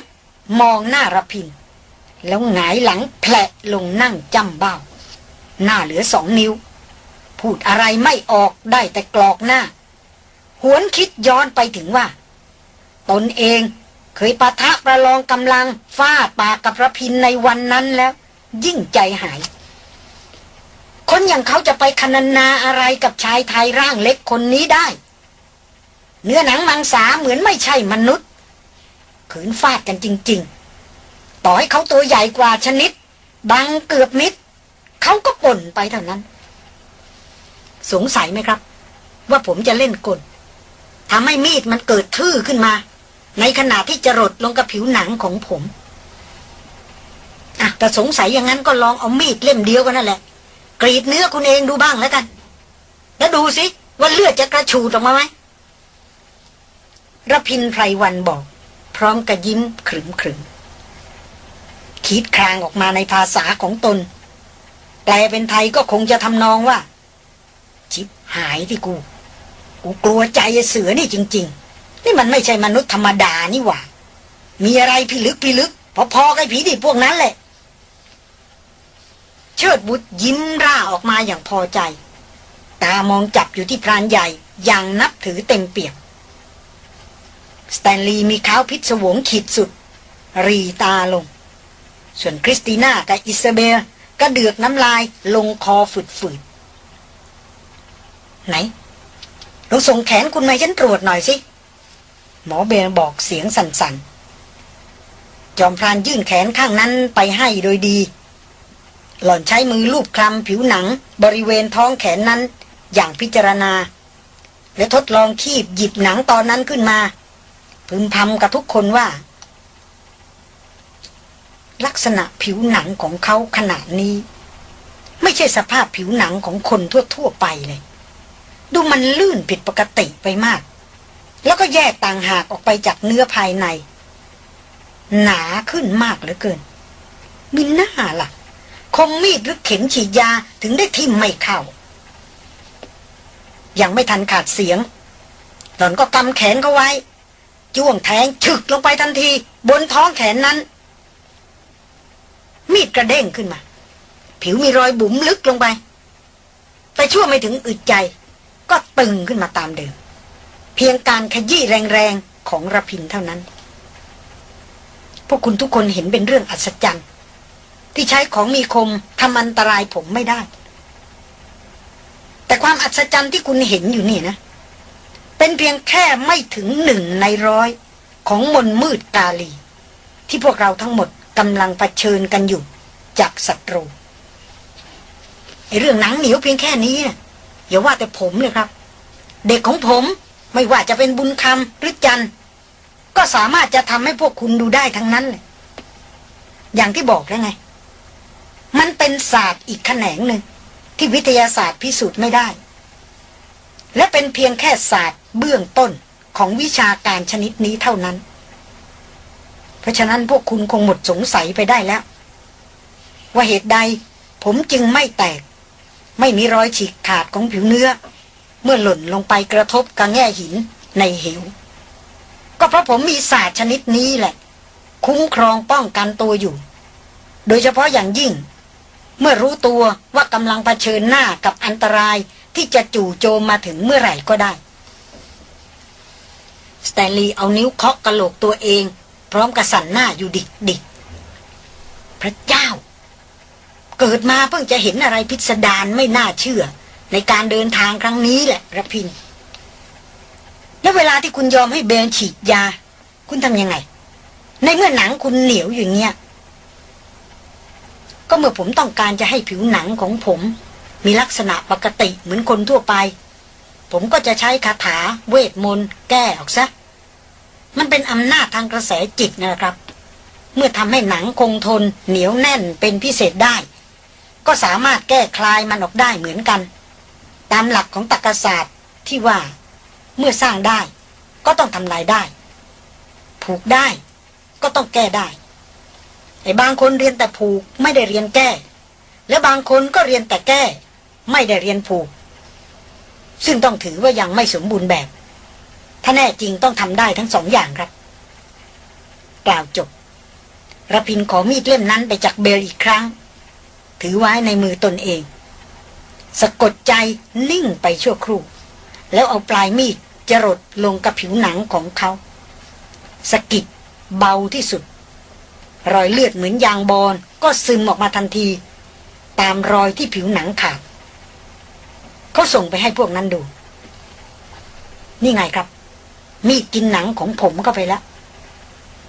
มองหน้าระพิน แล้วหงายหลังแผลลงนั่งจำเบ้า หน้าเหลือสองนิ้ว พูดอะไรไม่ออกได้แต่กรอกหน้า หวนคิดย้อนไปถึงว่า ตนเอง เคยปะทะประลองกำลังฟาดปากกับระพินในวันนั้นแล้ว ยิ่งใจหาย คนอย่างเขาจะไปคนันนาอะไรกับชายไทยร่างเล็กคนนี้ได้ เนื้อหนังมังสาเหมือนไม่ใช่มนุษย์ ขืนฟาดกันจริง ๆ ต่อให้เขาตัวใหญ่กว่าชนิด บังเกือบมิดเขาก็ป่นไปเท่านั้น สงสัยไหมครับ ว่าผมจะเล่นกลทำให้มีดมันเกิดทื่อขึ้นมา ในขณะที่จะรดลงกับผิวหนังของผมอะแต่สงสัยอย่างนั้นก็ลองเอามีดเล่มเดียวกันนั่นแหละ กรีดเนื้อคุณเองดูบ้างแล้วกัน แล้วดูสิว่าเลือดจะกระชูดออกมาไหมระพินไพรวันบอก พร้อมกับยิ้มขรึมขรึมคิดครางออกมาในภาษาของตน แปลเป็นไทยก็คงจะทำนองว่า ชิบหายที่กู กูกลัวใจเสือนี่จริง ๆ นี่มันไม่ใช่มนุษย์ธรรมดานี่หว่า มีอะไรพิลึกพิลึก พอๆกับผีดิพวกนั้นแหละ เชิดวุธยิ้มร่าออกมาอย่างพอใจ ตามองจับอยู่ที่พรานใหญ่อย่างนับถือเต็มเปี่ยมสแตนลีย์มีเค้าพิศวงขีดสุด หรี่ตาลง ส่วนคริสติน่ากับอิซาเบลก็กลืนน้ำลายลงคอฝืดๆไหนเราส่งแขนคุณมาฉันตรวจหน่อยสิ หมอเบลบอกเสียงสั่นๆ จอมพรานยื่นแขนข้างนั้นไปให้โดยดี หล่อนใช้มือลูบคลำผิวหนัง บริเวณท้องแขนนั้น อย่างพิจารณา และทดลองคีบหยิบหนังตอนนั้นขึ้นมา พึมพำกับทุกคนว่า ลักษณะผิวหนังของเขาขนาดนี้ ไม่ใช่สภาพผิวหนังของคนทั่วๆไปเลย ดูมันลื่นผิดปกติไปมาก แล้วก็แยกต่างหากออกไปจากเนื้อภายใน หนาขึ้นมากเหลือเกิน มิน่าล่ะ คมมีดหรือเข็มฉีดยาถึงได้ทิ่มไม่เข้า ยังไม่ทันขาดเสียง หล่อนก็กำแขนเขาไว้ จ้วงแทงฉึกลงไปทันที บนท้องแขนนั้น มีดกระเด้งขึ้นมา ผิวมีรอยบุ๋มลึกลงไป แต่ชั่วไม่ถึงอึดใจ ก็ตึงขึ้นมาตามเดิม พียงการขยี้แรงๆของระพินเท่านั้น พวกคุณทุกคนเห็นเป็นเรื่องอัศจรรย์ ที่ใช้ของมีคมทำอันตรายผมไม่ได้ แต่ความอัศจรรย์ที่คุณเห็นอยู่นี่นะ เป็นเพียงแค่ไม่ถึงหนึ่งในร้อยของมนมืดกาลี ที่พวกเราทั้งหมดกำลังเผชิญกันอยู่จากศัตรูไอเรื่องหนังเหนียวเพียงแค่นี้นะอย่าว่าแต่ผมเลยครับ เด็กของผม ไม่ว่าจะเป็นบุญคำหรือจันก็สามารถจะทำให้พวกคุณดูได้ทั้งนั้นเลยอย่างที่บอกแล้วไง มันเป็นศาสตร์อีกแขนงหนึ่ง ที่วิทยาศาสตร์พิสูจน์ไม่ได้ และเป็นเพียงแค่ศาสตร์เบื้องต้นของวิชาการชนิดนี้เท่านั้น เพราะฉะนั้นพวกคุณคงหมดสงสัยไปได้แล้ว ว่าเหตุใดผมจึงไม่แตก ไม่มีรอยฉีกขาดของผิวเนื้อ เมื่อหล่นลงไปกระทบกับแง่หินในเหว ก็เพราะผมมีศาสตร์ชนิดนี้แหละ คุ้มครองป้องกันตัวอยู่ โดยเฉพาะอย่างยิ่ง เมื่อรู้ตัวว่ากำลังเผชิญหน้ากับอันตรายที่จะจู่โจมมาถึงเมื่อไหร่ก็ได้สแตนลีย์เอานิ้วเคาะกระโหลกตัวเอง พร้อมกับสั่นหน้าอยู่ดิกดิกพระเจ้า เกิดมาเพิ่งจะเห็นอะไรพิสดารไม่น่าเชื่อ ในการเดินทางครั้งนี้แหละระพิน แล้วเวลาที่คุณยอมให้เบนฉีดยา คุณทำยังไง ในเมื่อหนังคุณเหนียวอย่างเงี้ย ก็เมื่อผมต้องการจะให้ผิวหนังของผม มีลักษณะปกติเหมือนคนทั่วไป ผมก็จะใช้คาถาเวทมนต์แก้ออกซะ มันเป็นอำนาจทางกระแสจิตนะครับ เมื่อทำให้หนังคงทนเหนียวแน่นเป็นพิเศษได้ ก็สามารถแก้คลายมันออกได้เหมือนกัน ตามหลักของตรรกศาสตร์ที่ว่า เมื่อสร้างได้ ก็ต้องทำลายได้ ผูกได้ก็ต้องแก้ได้ไอ้บางคนเรียนแต่ผูกไม่ได้เรียนแก้ และบางคนก็เรียนแต่แก้ ไม่ได้เรียนผูก ซึ่งต้องถือว่ายังไม่สมบูรณ์แบบ ถ้าแน่จริงต้องทำได้ทั้งสองอย่างครับกล่าวจบระพินขอมีดเล่มนั้นไปจากเบลอีกครั้ง ถือไว้ในมือตนเอง สะกดใจนิ่งไปชั่วครู่ แล้วเอาปลายมีดจรดลงกับผิวหนังของเขาสกิดเบาที่สุด รอยเลือดเหมือนยางบอลก็ซึมออกมาทันที ตามรอยที่ผิวหนังขาดเขาส่งไปให้พวกนั้นดู นี่ไงครับ มีดกินหนังของผมเข้าไปแล้ว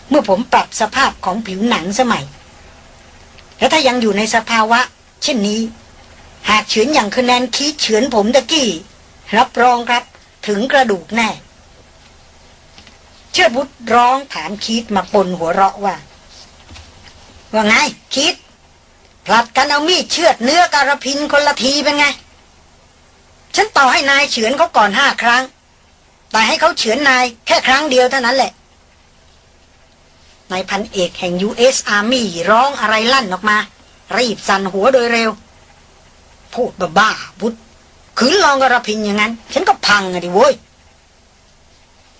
เมื่อผมปรับสภาพของผิวหนังสมัย แล้วถ้ายังอยู่ในสภาวะ เช่นนี้ หากเฉือนอย่างคะแนนคิดเฉือนผมตะกี้ รับรองครับ ถึงกระดูกแน่ เชิดบุตรร้องถามคิดมาปนหัวเราะว่า ว่าไง คิดผลัดกันเอามีดเชือดเนื้อการพินคนละทีเป็นไง ฉันต่อให้นายเฉือนเขาก่อนห้าครั้ง แต่ให้เขาเฉือนนายแค่ครั้งเดียวเท่านั้นแหละนายพันเอกแห่ง U.S. Army ร้องอะไรลั่นออกมา รีบสั่นหัวโดยเร็ว พูดบ้าบุตรขืนลองกระพินอย่างนั้น ฉันก็พังอะดิโว้ย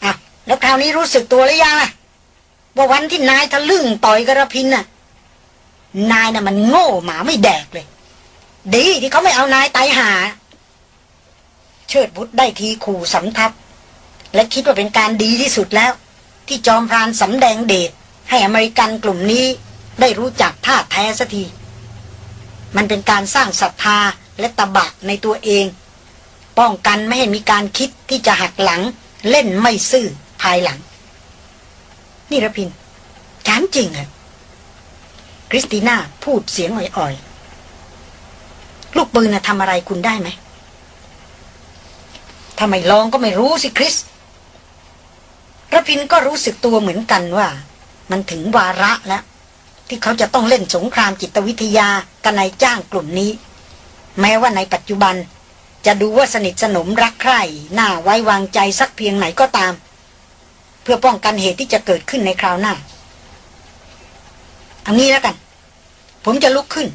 อะแล้วคราวนี้รู้สึกตัวหรือยังล่ะว่าวันที่นายทะลึ่งต่อยกระพินน่ะ นายน่ะมันโง่หมาไม่แดกเลย ดีที่เขาไม่เอานายตายหา เชิดบุตรได้ทีขู่สำทับ และคิดว่าเป็นการดีที่สุดแล้ว ที่จอมพรานสำแดงเดชให้อเมริกันกลุ่มนี้ได้รู้จักท่าแท้สัที มันเป็นการสร้างศรัทธาและตบะในตัวเอง ป้องกันไม่ให้มีการคิดที่จะหักหลัง เล่นไม่ซื่อภายหลัง นี่ระพินถามจริงเหรอคริสติน่าพูดเสียงอ่อยๆ ลูกปืนนะทำอะไรคุณได้ไหมถ้าไม่ลองก็ไม่รู้สิคริสระพินก็รู้สึกตัวเหมือนกันว่า มันถึงวาระแล้ว ที่เขาจะต้องเล่นสงครามจิตวิทยากันในจ้างกลุ่มนี้ แม้ว่าในปัจจุบัน จะดูว่าสนิทสนมรักใคร่น่าไว้วางใจสักเพียงไหนก็ตาม เพื่อป้องกันเหตุที่จะเกิดขึ้นในคราวหน้าเอางี้แล้วกัน ผมจะลุกขึ้น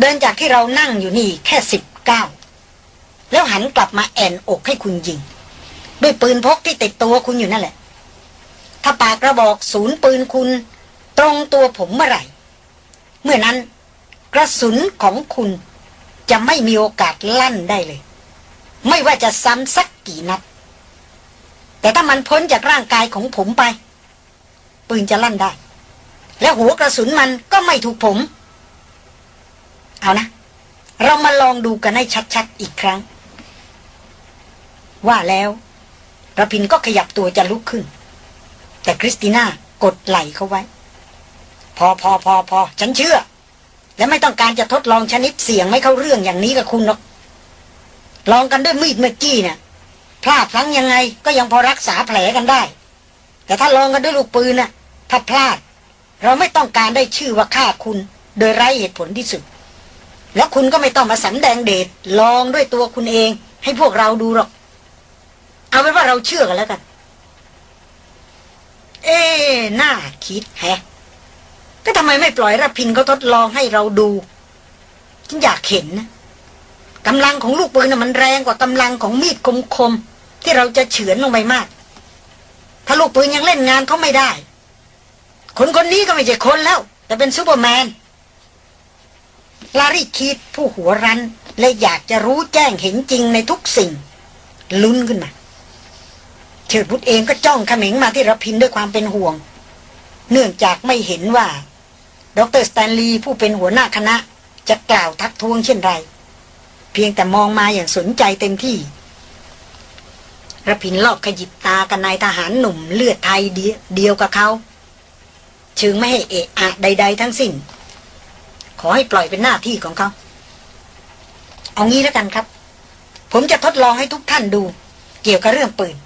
เดินจากที่เรานั่งอยู่นี่แค่สิบเก้าแล้วหันกลับมาแอนอกให้คุณยิง ด้วยปืนพกที่ติดตัวคุณอยู่นั่นแหละ ถ้าปากกระบอกศูนย์ปืนคุณ ตรงตัวผมเมื่อไหร่ เมื่อนั้นกระสุนของคุณจะไม่มีโอกาสลั่นได้เลย ไม่ว่าจะซ้ำสักกี่นัด แต่ถ้ามันพ้นจากร่างกายของผมไป ปืนจะลั่นได้ และหัวกระสุนมันก็ไม่ถูกผม เอานะ เรามาลองดูกันให้ชัดๆอีกครั้ง ว่าแล้วระพินก็ขยับตัวจะลุกขึ้น แต่คริสติน่ากดไหลเขาไว้ พอพอพอพอฉันเชื่อ และไม่ต้องการจะทดลองชนิดเสียงไม่เข้าเรื่องอย่างนี้กับคุณหรอก ลองกันด้วยมีดเมื่อกี้เนี่ยพลาดพลั้งยังไงก็ยังพอรักษาแผลกันได้ แต่ถ้าลองกันด้วยลูกปืนน่ะ ถ้าพลาด เราไม่ต้องการได้ชื่อว่าฆ่าคุณ โดยไร้เหตุผลที่สุด แล้วคุณก็ไม่ต้องมาสำแดงเดชลองด้วยตัวคุณเอง ให้พวกเราดูหรอก เอาเป็นว่าเราเชื่อกันแล้วกัน เอ๊น่าคิดแฮะ ก็ทำไมไม่ปล่อยรพินเขาทดลองให้เราดู ฉันอยากเห็นนะกำลังของลูกปืนน่ะมันแรงกว่ากำลังของมีดคมๆที่เราจะเฉือนลงไปมาก ถ้าลูกปืนยังเล่นงานเขาไม่ได้ คนคนนี้ก็ไม่ใช่คนแล้ว แต่เป็นซูเปอร์แมนลารีคิดผู้หัวรั้นและอยากจะรู้แจ้งเห็นจริงในทุกสิ่ง ลุ้นขึ้นมาเชิดวุธเองก็จ้องเขม็งมาที่รพินด้วยความเป็นห่วง เนื่องจากไม่เห็นว่า ดรสแตนลีย์ผู้เป็นหัวหน้าคณะ จะกล่าวทักท้วงเช่นไร เพียงแต่มองมาอย่างสนใจเต็มที่รพินลอบขยิบตากับนายทหารหนุ่มเลือดไทยเดียวกับเขาชึงไม่ให้เอะอะใด ๆ ทั้งสิ้น ขอให้ปล่อยเป็นหน้าที่ของเขา เอางี้แล้วกันครับ ผมจะทดลองให้ทุกท่านดู เกี่ยวกับเรื่องปืน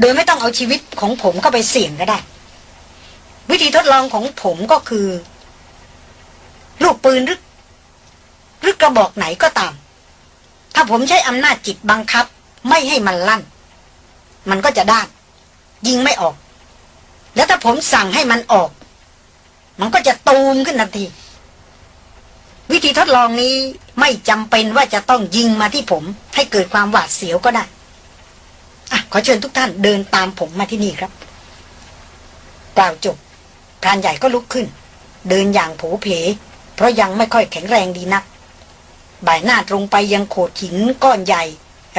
โดยไม่ต้องเอาชีวิตของผมเข้าไปเสี่ยงก็ได้ วิธีทดลองของผมก็คือ ลูกปืนหรือหรือกระบอกไหนก็ตาม ถ้าผมใช้อำนาจจิตบังคับ ไม่ให้มันลั่น มันก็จะด้าน ยิงไม่ออก แล้วถ้าผมสั่งให้มันออก มันก็จะตูมขึ้นทันที วิธีทดลองนี้ไม่จำเป็นว่าจะต้องยิงมาที่ผม ให้เกิดความหวาดเสียวก็ได้อะขอเชิญทุกท่านเดินตามผมมาที่นี่ครับ กล่าวจบ พรานใหญ่ก็ลุกขึ้น เดินอย่างโผเพ เพราะยังไม่ค่อยแข็งแรงดีนัก บ่ายหน้าตรงไปยังโขดหินก้อนใหญ่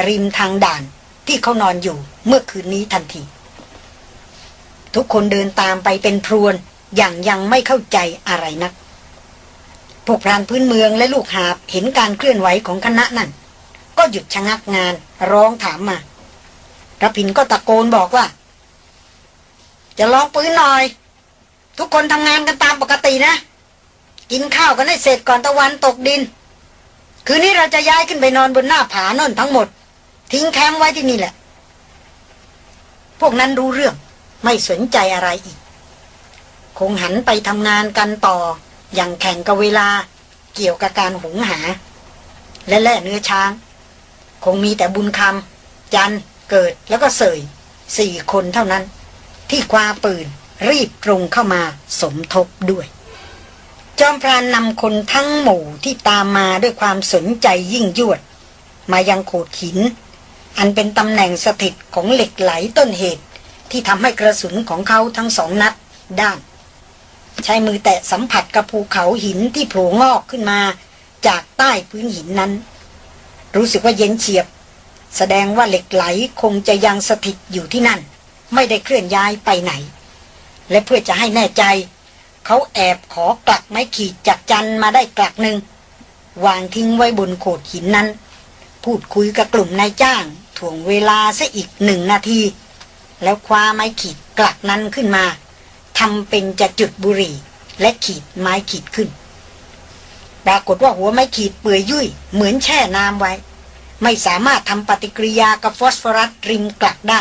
ริมทางด่านที่เขานอนอยู่เมื่อคืนนี้ทันที ทุกคนเดินตามไปเป็นพรวนอย่างยังไม่เข้าใจอะไรนัก พวกพรานพื้นเมืองและลูกหาบเห็นการเคลื่อนไหวของคณะนั่น ก็หยุดชะงักงานร้องถามมาระพินก็ตะโกนบอกว่า จะลองปืนหน่อย ทุกคนทำงานกันตามปกตินะ กินข้าวกันให้เสร็จก่อนตะวันตกดิน คืนนี้เราจะย้ายขึ้นไปนอนบนหน้าผาน่นทั้งหมด ทิ้งแคมป์ไว้ที่นี่แหละ พวกนั้นรู้เรื่องไม่สนใจอะไรอีก คงหันไปทำงานกันต่อ อย่างแข่งกับเวลาเกี่ยวกับการหุงหา และแล่เนื้อช้าง คงมีแต่บุญคำจันเกิดแล้วก็เสยสี่คนเท่านั้น ที่คว้าปืน รีบตรงเข้ามาสมทบด้วย จอมพรานนำคนทั้งหมู่ที่ตามมาด้วยความสนใจยิ่งยวด มายังโขดหิน อันเป็นตำแหน่งสถิตของเหล็กไหลต้นเหตุ ที่ทำให้กระสุนของเขาทั้งสองนัดด้านใช้มือแตะสัมผัสกับภูเขาหินที่โผล่งอกขึ้นมา จากใต้พื้นหินนั้น รู้สึกว่าเย็นเฉียบ แสดงว่าเหล็กไหลคงจะยังสถิตอยู่ที่นั่น ไม่ได้เคลื่อนย้ายไปไหน และเพื่อจะให้แน่ใจ เขาแอบขอกลักไม้ขีดจากจันมาได้กลักหนึ่งวางทิ้งไว้บนโขดหินนั้น พูดคุยกับกลุ่มนายจ้างถ่วงเวลาซะอีกหนึ่งนาที แล้วคว้าไม้ขีดกลักนั้นขึ้นมาทำเป็นจะจุดบุหรี่ และขีดไม้ขีดขึ้น ปรากฏว่าหัวไม้ขีดเปื่อยยุ่ยเหมือนแช่น้ำไว้ ไม่สามารถทำปฏิกิริยากับฟอสฟอรัสริมกลักได้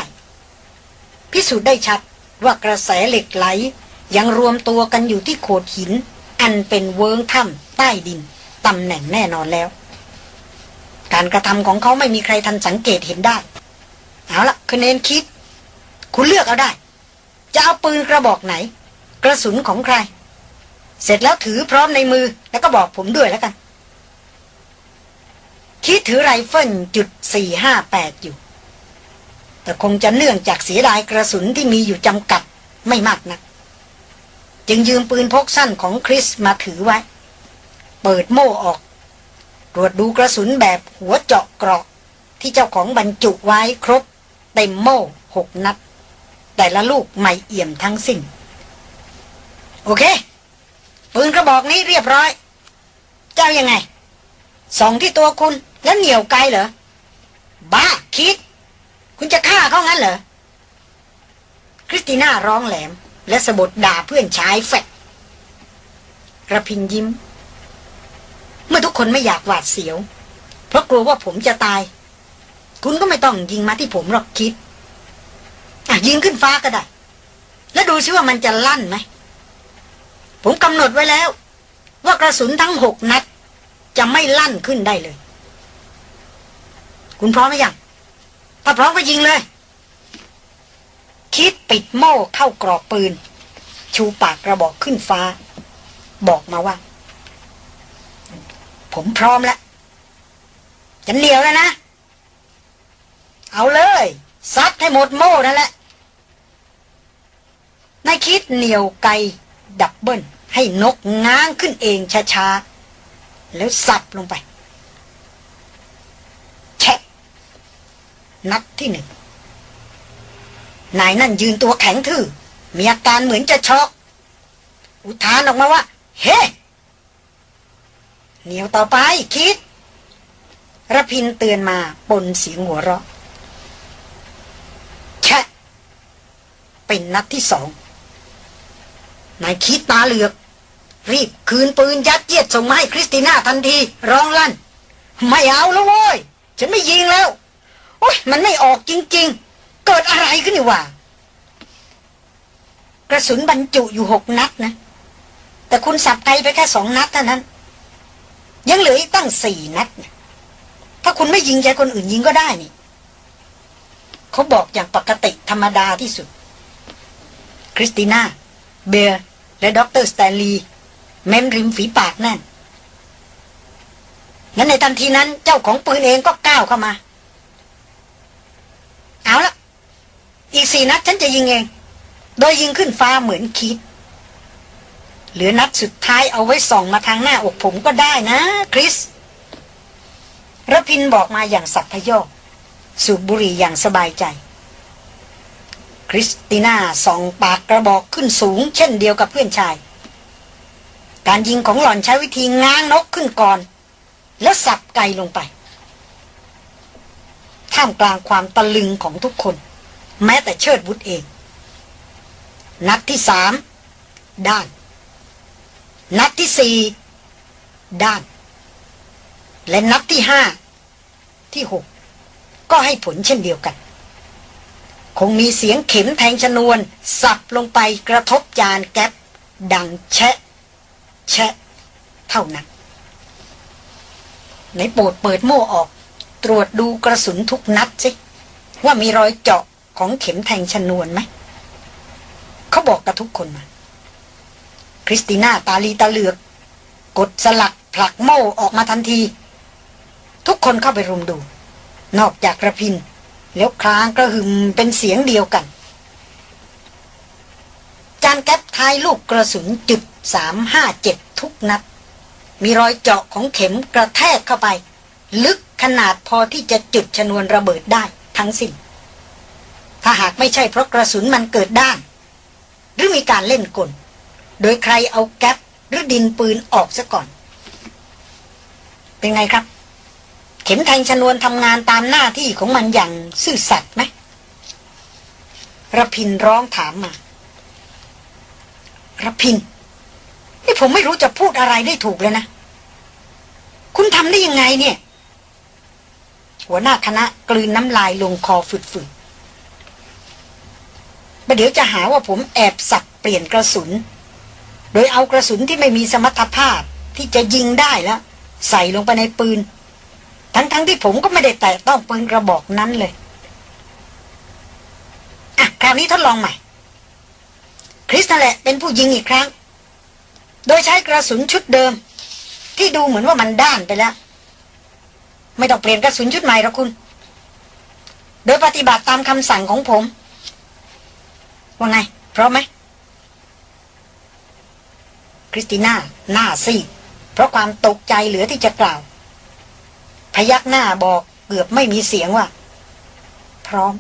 พิสูจน์ได้ชัด ว่ากระแสเหล็กไหล ยังรวมตัวกันอยู่ที่โขดหิน อันเป็นเวิงถ้ำใต้ดินตำแหน่งแน่นอนแล้ว การกระทำของเขาไม่มีใครทันสังเกตเห็นได้ เอาละคะแนนคิด คุณเลือกเอาได้ จะเอาปืนกระบอกไหน กระสุนของใคร เสร็จแล้วถือพร้อมในมือแล้วก็บอกผมด้วยแล้วกัน คิดถือไรเฟิลจุดสี่ห้าแปดอยู่ แต่คงจะเนื่องจากเสียดายกระสุนที่มีอยู่จำกัดไม่มากนะัก จึงยืมปืนพกสั้นของคริสมาถือไว้ เปิดโม่ออก ตรวจดูกระสุนแบบหัวเจาะเกราะ ที่เจ้าของบรรจุไว้ครบ เต็มโม่หกนัด แต่ละลูกใหม่เอี่ยมทั้งสิ้น โอเค ปืนกระบอกนี้เรียบร้อย เจ้ายังไง สองที่ตัวคุณแล้วเหนียวไกลเหรอ บ้าคิด คุณจะฆ่าเขางั้นเหรอ คริสติน่าร้องแหลม และสะบดด่าเพื่อนชายแฟกระพินยิ้ม เมื่อทุกคนไม่อยากหวาดเสียว เพราะกลัวว่าผมจะตาย คุณก็ไม่ต้องยิงมาที่ผมหรอกคิดยิงขึ้นฟ้าก็ได้ แล้วดูซิว่ามันจะลั่นไหม ผมกำหนดไว้แล้ว ว่ากระสุนทั้งหกนัด จะไม่ลั่นขึ้นได้เลย คุณพร้อมไหมยัง ถ้าพร้อมก็ยิงเลย คิดปิดโม่เข้ากรอกปืน ชูปากกระบอกขึ้นฟ้า บอกมาว่า ผมพร้อมแล้วจะเหนียวแล้วนะ เอาเลยซัดให้หมดโม่นั่นแหละนายคิดเหนียวไกดับเบิลให้นกง้างขึ้นเองช้าๆ แล้วสับลงไปแชะ นัดที่หนึ่งนายนั่นยืนตัวแข็งทื่อมีอาการเหมือนจะช็อกอุทานออกมาว่า เฮ้เหนียวต่อไปคิดระพินเตือนมาปนเสียงหัวเราะแชะเป็นนัดที่สองนายคิดตาเหลือก รีบคืนปืนยัดเยียดส่งมาให้คริสติน่าทันที ร้องลั่น ไม่เอาแล้วโว้ย ฉันไม่ยิงแล้ว เอ๊ยมันไม่ออกจริง ๆ เกิดอะไรขึ้นนี่วะกระสุนบรรจุอยู่หกนัดนะ แต่คุณสับไกไปแค่สองนัดเท่านั้น ยังเหลืออีกตั้งสี่นัดนะถ้าคุณไม่ยิงให้คนอื่นยิงก็ได้นี่ เขาบอกอย่างปกติธรรมดาที่สุด คริสติน่า เบลและด็อกเตอร์สแตนลีย์เม้มริมฝีปากแน่น นั้นในทันทีนั้นเจ้าของปืนเองก็ก้าวเข้ามาละ อีกสี่นัดฉันจะยิงเอง โดยยิงขึ้นฟ้าเหมือนคิด เหลือนัดสุดท้ายเอาไว้ส่องมาทางหน้าอกผมก็ได้นะ คริสระพินบอกมาอย่างสัตยอกสูบบุหรี่อย่างสบายใจ คริสติน่าส่องปากกระบอกขึ้นสูง เช่นเดียวกับเพื่อนชาย การยิงของหล่อนใช้วิธีง้างนกขึ้นก่อน แล้วสับไกลลงไป ท่ามกลางความตะลึงของทุกคน แม้แต่เชิดบุตรเอง นัดที่สามด้าน นัดที่สี่ด้าน และนัดที่ห้าที่หกก็ให้ผลเช่นเดียวกัน คงมีเสียงเข็มแทงชนวน สับลงไปกระทบจานแก๊ปดังแชะ แชะ เท่านั้น ในโปรดเปิดโม่ออก ตรวจดูกระสุนทุกนัดสิว่ามีรอยเจาะ ของเข็มแทงชนวนไหม เขาบอกกับทุกคนมา คริสติน่าตาลีตาเหลือก กดสลักผลักโม่ออกมาทันที ทุกคนเข้าไปรุมดู นอกจากกระพิน แล้วคลางกระหึ่มเป็นเสียงเดียวกัน จานแก๊ปท้ายลูกกระสุนจุดสามห้าเจ็ดทุกนัด มีรอยเจาะของเข็มกระแทกเข้าไป ลึกขนาดพอที่จะจุดชนวนระเบิดได้ทั้งสิ้น ถ้าหากไม่ใช่เพราะกระสุนมันเกิดด้าน หรือมีการเล่นกล โดยใครเอาแก๊ปหรือดินปืนออกซะก่อน เป็นไงครับ เข็มแทงชนวนทำงานตามหน้าที่ของมันอย่างซื่อสัตย์ไหมระพินร้องถามมาระพิน นี่ผมไม่รู้จะพูดอะไรได้ถูกเลยนะ คุณทำได้ยังไงเนี่ย หัวหน้าคณะกลืนน้ำลายลงคอฝืด ประเดี๋ยวจะหาว่าผมแอบสับเปลี่ยนกระสุน โดยเอากระสุนที่ไม่มีสมรรถภาพที่จะยิงได้แล้ว ใส่ลงไปในปืน ทั้งๆทที่ผมก็ไม่ได้แตะต้องปืนกระบอกนั้นเลย อะ คราวนี้ทดลองใหม่ คริสนั่นแหละเป็นผู้ยิงอีกครั้ง โดยใช้กระสุนชุดเดิม ที่ดูเหมือนว่ามันด้านไปแล้ว ไม่ต้องเปลี่ยนกระสุนชุดใหม่หรอกคุณ โดยปฏิบัติตามคำสั่งของผม ว่าไง พร้อมไหมคริสติน่าหน้าซีดเพราะความตกใจเหลือที่จะกล่าว พยักหน้าบอกเกือบไม่มีเสียงว่า พร้อม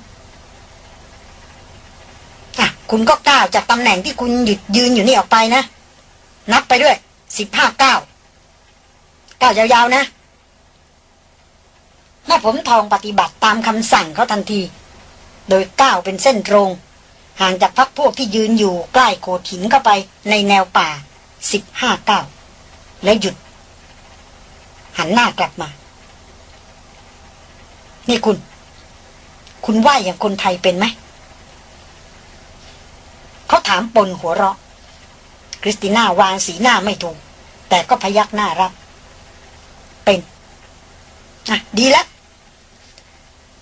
อะคุณก็ก้าวจากตำแหน่งที่คุณหยุดยืนอยู่นี่ออกไปนะ นับไปด้วยสิบห้าเก้าก้าวยาวๆนะแม่ผมทองปฏิบัติตามคำสั่งเขาทันที โดยก้าวเป็นเส้นตรง ห่างจากพักพวกที่ยืนอยู่ใกล้โขดหินเข้าไปในแนวป่าสิบห้าเก้าแล้วหยุด หันหน้ากลับมา นี่คุณ คุณว่าอย่างคนไทยเป็นไหม เขาถามปนหัวเราะ คริสติน่าวางสีหน้าไม่ถูก แต่ก็พยักหน้ารับ เป็น อะ ดีแล้ว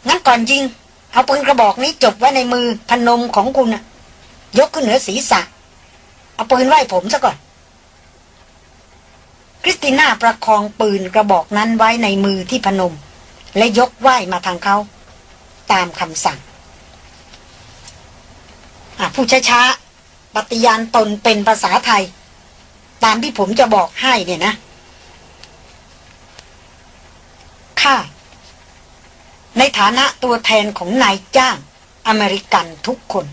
งั้นก่อนยิง เอาปืนกระบอกนี้จบไว้ในมือพนมของคุณอะยกขึ้นเหนือศีรษะ เอาปืนไหว้ผมซะก่อน คริสติน่าประคองปืนกระบอกนั้นไว้ในมือที่พนม และยกไหว้มาทางเขา ตามคำสั่งพูดช้าๆปฏิญาณตนเป็นภาษาไทย ตามที่ผมจะบอกให้เนี่ยนะข้า ในฐานะตัวแทนของนายจ้างอเมริกันทุกคน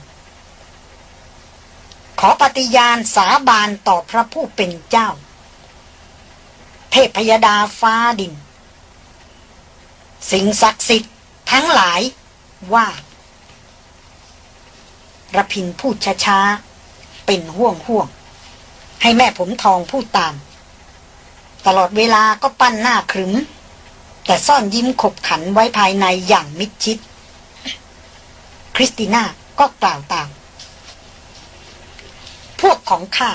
ขอปฏิญาณสาบานต่อพระผู้เป็นเจ้า เทพยดาฟ้าดิน สิ่งศักดิ์สิทธิ์ทั้งหลายว่าระพินพูดช้าๆ เป็นห่วงห่วง ให้แม่ผมทองพูดตาม ตลอดเวลาก็ปั้นหน้าขรึม แต่ซ่อนยิ้มขบขันไว้ภายในอย่างมิดชิด คริสติน่าก็กล่าวตาม พวกของข้า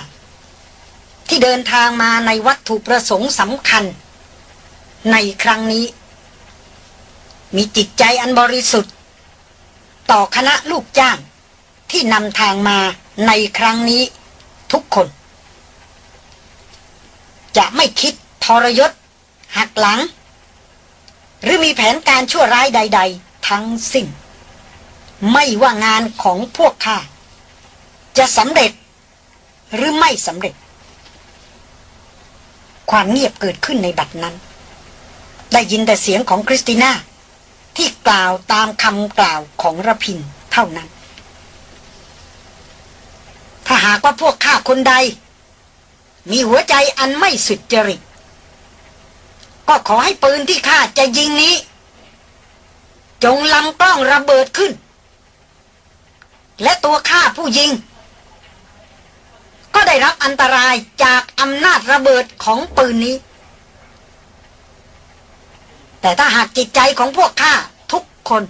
ที่เดินทางมาในวัตถุประสงค์สำคัญ ในครั้งนี้ มีจิตใจอันบริสุทธิ์ ต่อคณะลูกจ้างที่นำทางมาในครั้งนี้ทุกคน จะไม่คิดทรยศหักหลัง หรือมีแผนการชั่วร้ายใด ๆ ทั้งสิ้นไม่ว่างานของพวกข้าจะสำเร็จหรือไม่สำเร็จ ความเงียบเกิดขึ้นในบัดนั้น ได้ยินแต่เสียงของคริสติน่า ที่กล่าวตามคำกล่าวของระพินเท่านั้น ถ้าหากว่าพวกข้าคนใด มีหัวใจอันไม่สุดจริต ก็ขอให้ปืนที่ข้าจะยิงนี้ จงลำกล้องระเบิดขึ้น และตัวข้าผู้ยิง ก็ได้รับอันตรายจากอำนาจระเบิดของปืนนี้ แต่ถ้าหากจิตใจของพวกข้าทุกคน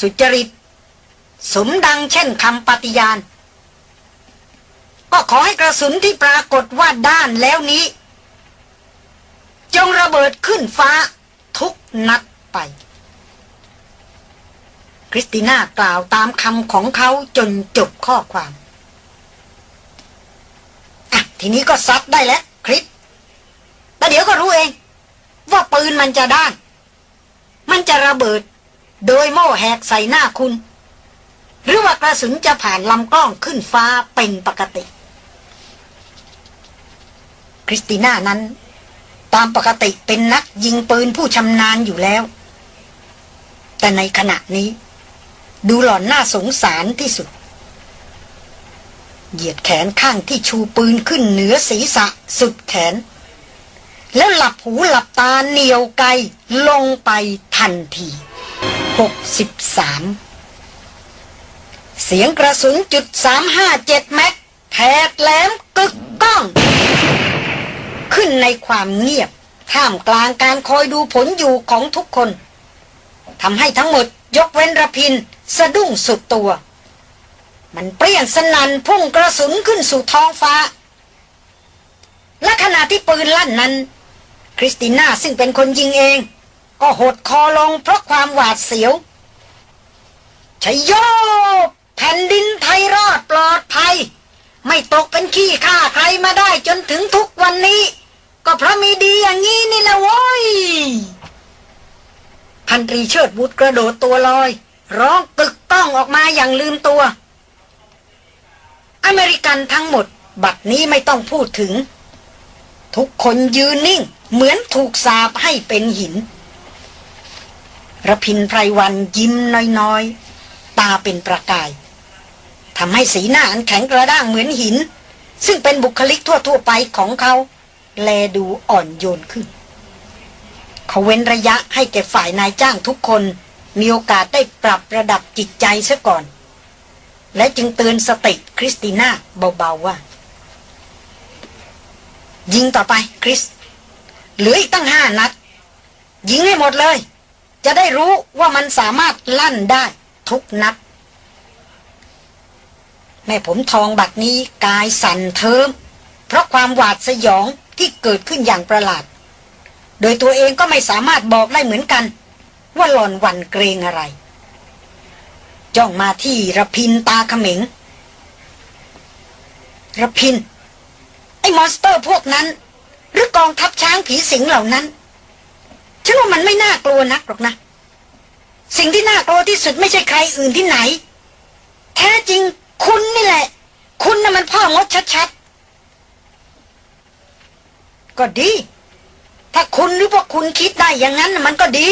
สุจริต สมดังเช่นคำปฏิญาณ ก็ขอให้กระสุนที่ปรากฏว่าด้านแล้วนี้ จงระเบิดขึ้นฟ้าทุกนัดไป คริสติน่ากล่าวตามคำของเขาจนจบข้อความ อะ ทีนี้ก็ซัดได้แล้ว คริสแต่เดี๋ยวก็รู้เอง ว่าปืนมันจะด้าน มันจะระเบิด โดยโม่แหกใส่หน้าคุณ หรือว่ากระสุนจะผ่านลำกล้องขึ้นฟ้าเป็นปกติ คริสติน่านั้น ตามปกติเป็นนักยิงปืนผู้ชำนาญอยู่แล้ว แต่ในขณะนี้ ดูหล่อนน่าสงสารที่สุด เหยียดแขนข้างที่ชูปืนขึ้นเหนือศีรษะสุดแขน แล้วหลับหูหลับตาเหนียวไกลงไปทันทีหกสิบสามเสียงกระสุนจุดสามห้าเจ็ดแม็กแผดแหลมกึกก้อง ขึ้นในความเงียบท่ามกลางการคอยดูผลอยู่ของทุกคนทำให้ทั้งหมดยกเว้นระพินสะดุ้งสุดตัว มันเปรี้ยงสนันพุ่งกระสุนขึ้นสู่ท้องฟ้า และขณะที่ปืนลั่นนั้น คริสติน่าซึ่งเป็นคนยิงเอง ก็หดคอลงเพราะความหวาดเสียวชยโยแผ่นดินไทยรอดปลอดภัย ไม่ตกเป็นขี้ข้าใครมาได้จนถึงทุกวันนี้ ก็เพราะมีดีอย่างนี้นี่แหละโว้ย พันตรีเชิดบุตรกระโดดตัวลอย ร้องกึกต้องออกมาอย่างลืมตัว อเมริกันทั้งหมด บัดนี้ไม่ต้องพูดถึง ทุกคนยืนนิ่ง เหมือนถูกสาบให้เป็นหินระพินไพรวันยิ้มน้อยๆ ตาเป็นประกายทำให้สีหน้าอันแข็งกระด้างเหมือนหิน ซึ่งเป็นบุคลิกทั่วๆไปของเขา แลดูอ่อนโยนขึ้น เขาเว้นระยะให้แก่ฝ่ายนายจ้างทุกคน มีโอกาสได้ปรับระดับจิตใจซะก่อน และจึงเตือนสติคริสติน่าเบาๆว่า ยิงต่อไปคริส เหลืออีกตั้งห้านัด ยิงให้หมดเลย จะได้รู้ว่ามันสามารถลั่นได้ทุกนัดแม่ผมทองบัดนี้กายสั่นเทิม เพราะความหวาดสยอง ที่เกิดขึ้นอย่างประหลาด โดยตัวเองก็ไม่สามารถบอกได้เหมือนกัน ว่าหลอนวันเกรงอะไร จ้องมาที่ระพินตาเขม็งระพิน ไอ้มอนสเตอร์พวกนั้น หรือกองทัพช้างผีสิงเหล่านั้น ฉันว่ามันไม่น่ากลัวนักหรอกนะ สิ่งที่น่ากลัวที่สุดไม่ใช่ใครอื่นที่ไหน แท้จริงคุณนี่แหละ คุณน่ะมันพ่องดชัดๆ ก็ดี ถ้าคุณหรือพวกคุณคิดได้อย่างนั้นมันก็ดี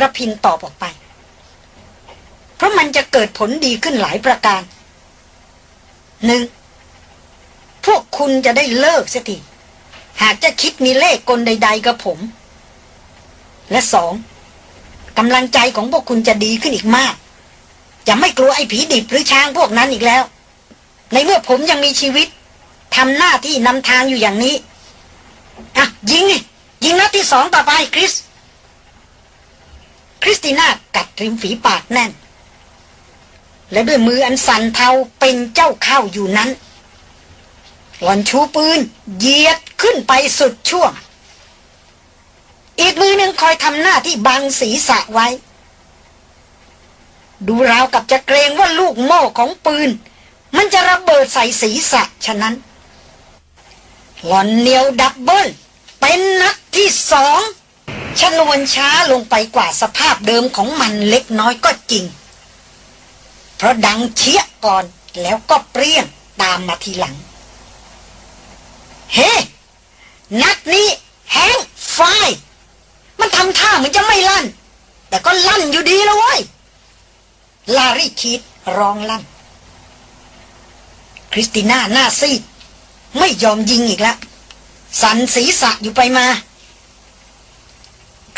ระพินตอบออกไป เพราะมันจะเกิดผลดีขึ้นหลายประการหนึ่งพวกคุณจะได้เลิกสักทีหากจะคิดมีเลขกลใด ๆกับผม และสองกำลังใจของพวกคุณจะดีขึ้นอีกมาก จะไม่กลัวไอ้ผีดิบหรือช้างพวกนั้นอีกแล้ว ในเมื่อผมยังมีชีวิต ทำหน้าที่นำทางอยู่อย่างนี้อะยิงยิงนัดที่สองต่อไปคริส คริสติน่ากัดริมฝีปากแน่น และด้วยมืออันสั่นเทาเป็นเจ้าเข้าอยู่นั้น หล่อนชูปืนเหยียดขึ้นไปสุดช่วง อีกมือหนึ่งคอยทำหน้าที่บังศีรษะไว้ ดูราวกับจะเกรงว่าลูกโม่ของปืน มันจะระเบิดใส่ศีรษะฉะนั้น หล่อนเนียวดับเบิลเป็นนัดที่สองชนวนช้าลงไปกว่าสภาพเดิมของมันเล็กน้อยก็จริง เพราะดังเชี่ยก่อนแล้วก็เปรี้ยงตามมาทีหลัง เฮ้นัดนี้แฮงไฟมันทำท่าเหมือนจะไม่ลั่น แต่ก็ลั่นอยู่ดีแล้วเว้ย ลารีคิดร้องลั่น คริสติน่าหน้าซีด ไม่ยอมยิงอีกแล้วสันศีรษะอยู่ไปมา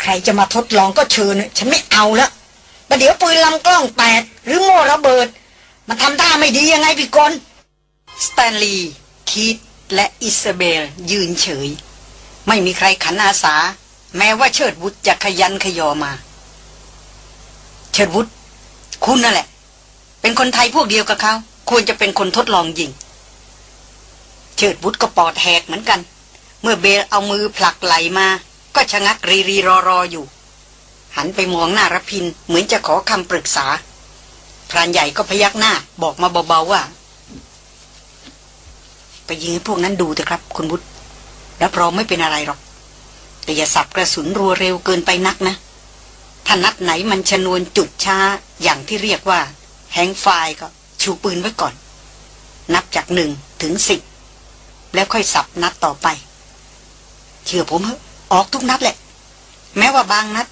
ใครจะมาทดลองก็เชิญ ฉันไม่เอาแล้วประเดี๋ยวปืนลำกล้องแตกหรือโม่ระเบิดมันทำท่าไม่ดียังไงพิกลสแตนลีย์คิดและอิซาเบลยืนเฉย ไม่มีใครขันอาสา แม้ว่าเชิดวุธจะคะยั้นคะยอมา เชิดวุธคุณนั่นแหละ เป็นคนไทยพวกเดียวกับเขา ควรจะเป็นคนทดลองยิง เชิดวุธก็ปอดแหกเหมือนกัน เมื่อเบลเอามือผลักไหล่มา ก็ชะงักรีรีรอรออยู่ หันไปมองหน้ารพินเหมือนจะขอคำปรึกษาพรานใหญ่ก็พยักหน้าบอกมาเบาๆว่า ไปยิงให้พวกนั้นดูเถอะครับ คุณบุตรรับรองไม่เป็นอะไรหรอก แต่อย่าสับกระสุนรัวเร็วเกินไปนักนะถ้านัดไหนมันชนวนจุดช้าอย่างที่เรียกว่าแฮงไฟก็ชูปืนไว้ก่อน นับจากหนึ่งถึงสิบ แล้วค่อยสับนัดต่อไป เชื่อผมเหอะออกทุกนัดแหละ แม้ว่าบางนัด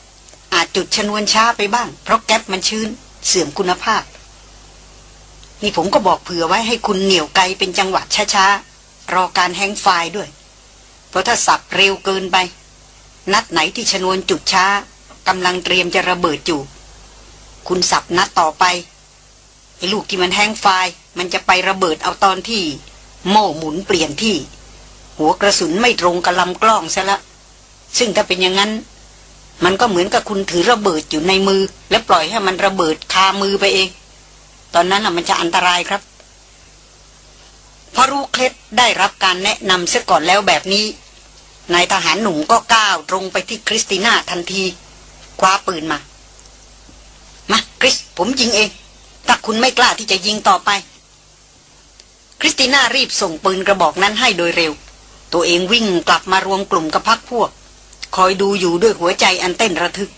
อาจจุดชนวนช้าไปบ้าง เพราะแก๊ปมันชื้น เสื่อมคุณภาพ นี่ผมก็บอกเผื่อไว้ให้คุณเหนี่ยวไกเป็นจังหวะช้าๆ รอการแฮงไฟด้วย เพราะถ้าสับเร็วเกินไป นัดไหนที่ชนวนจุดช้ากำลังเตรียมจะระเบิดอยู่ คุณสับนัดต่อไปไอ้ลูกที่มันแฮงไฟมันจะไประเบิดเอาตอนที่ โม่หมุนเปลี่ยนที่ หัวกระสุนไม่ตรงกับลำกล้องซะละ ซึ่งถ้าเป็นอย่างนั้น มันก็เหมือนกับคุณถือระเบิดอยู่ในมือ และปล่อยให้มันระเบิดคามือไปเอง ตอนนั้นอะมันจะอันตรายครับพอรู้เคล็ดได้รับการแนะนำเสียก่อนแล้วแบบนี้นายทหารหนุ่มก็ก้าวตรงไปที่คริสติน่าทันที คว้าปืนมา มาคริส ผมยิงเอง ถ้าคุณไม่กล้าที่จะยิงต่อไป ริสติน่ารีบส่งปืนกระบอกนั้นให้โดยเร็ว ตัวเองวิ่งกลับมารวมกลุ่มกับพักพวก คอยดูอยู่ด้วยหัวใจอันเต้นระทึก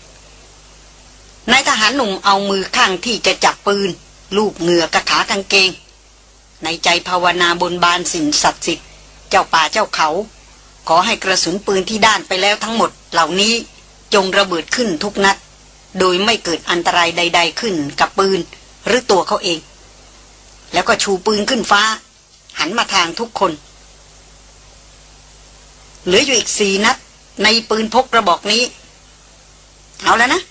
นายทหารหนุ่มเอามือข้างที่จะจับปืน ลูกเหงือกระขากางเกง ในใจภาวนาบนบานสิ่งศักดิ์สิทธิ์เจ้าป่าเจ้าเขา ขอให้กระสุนปืนที่ด้านไปแล้วทั้งหมด เหล่านี้จงระเบิดขึ้นทุกนัด โดยไม่เกิดอันตรายใด ๆขึ้นกับปืน หรือตัวเขาเอง แล้วก็ชูปืนขึ้นฟ้า หันมาทางทุกคน เหลืออยู่อีกสี่นัด ในปืนพกกระบอกนี้ เอาแล้วนะ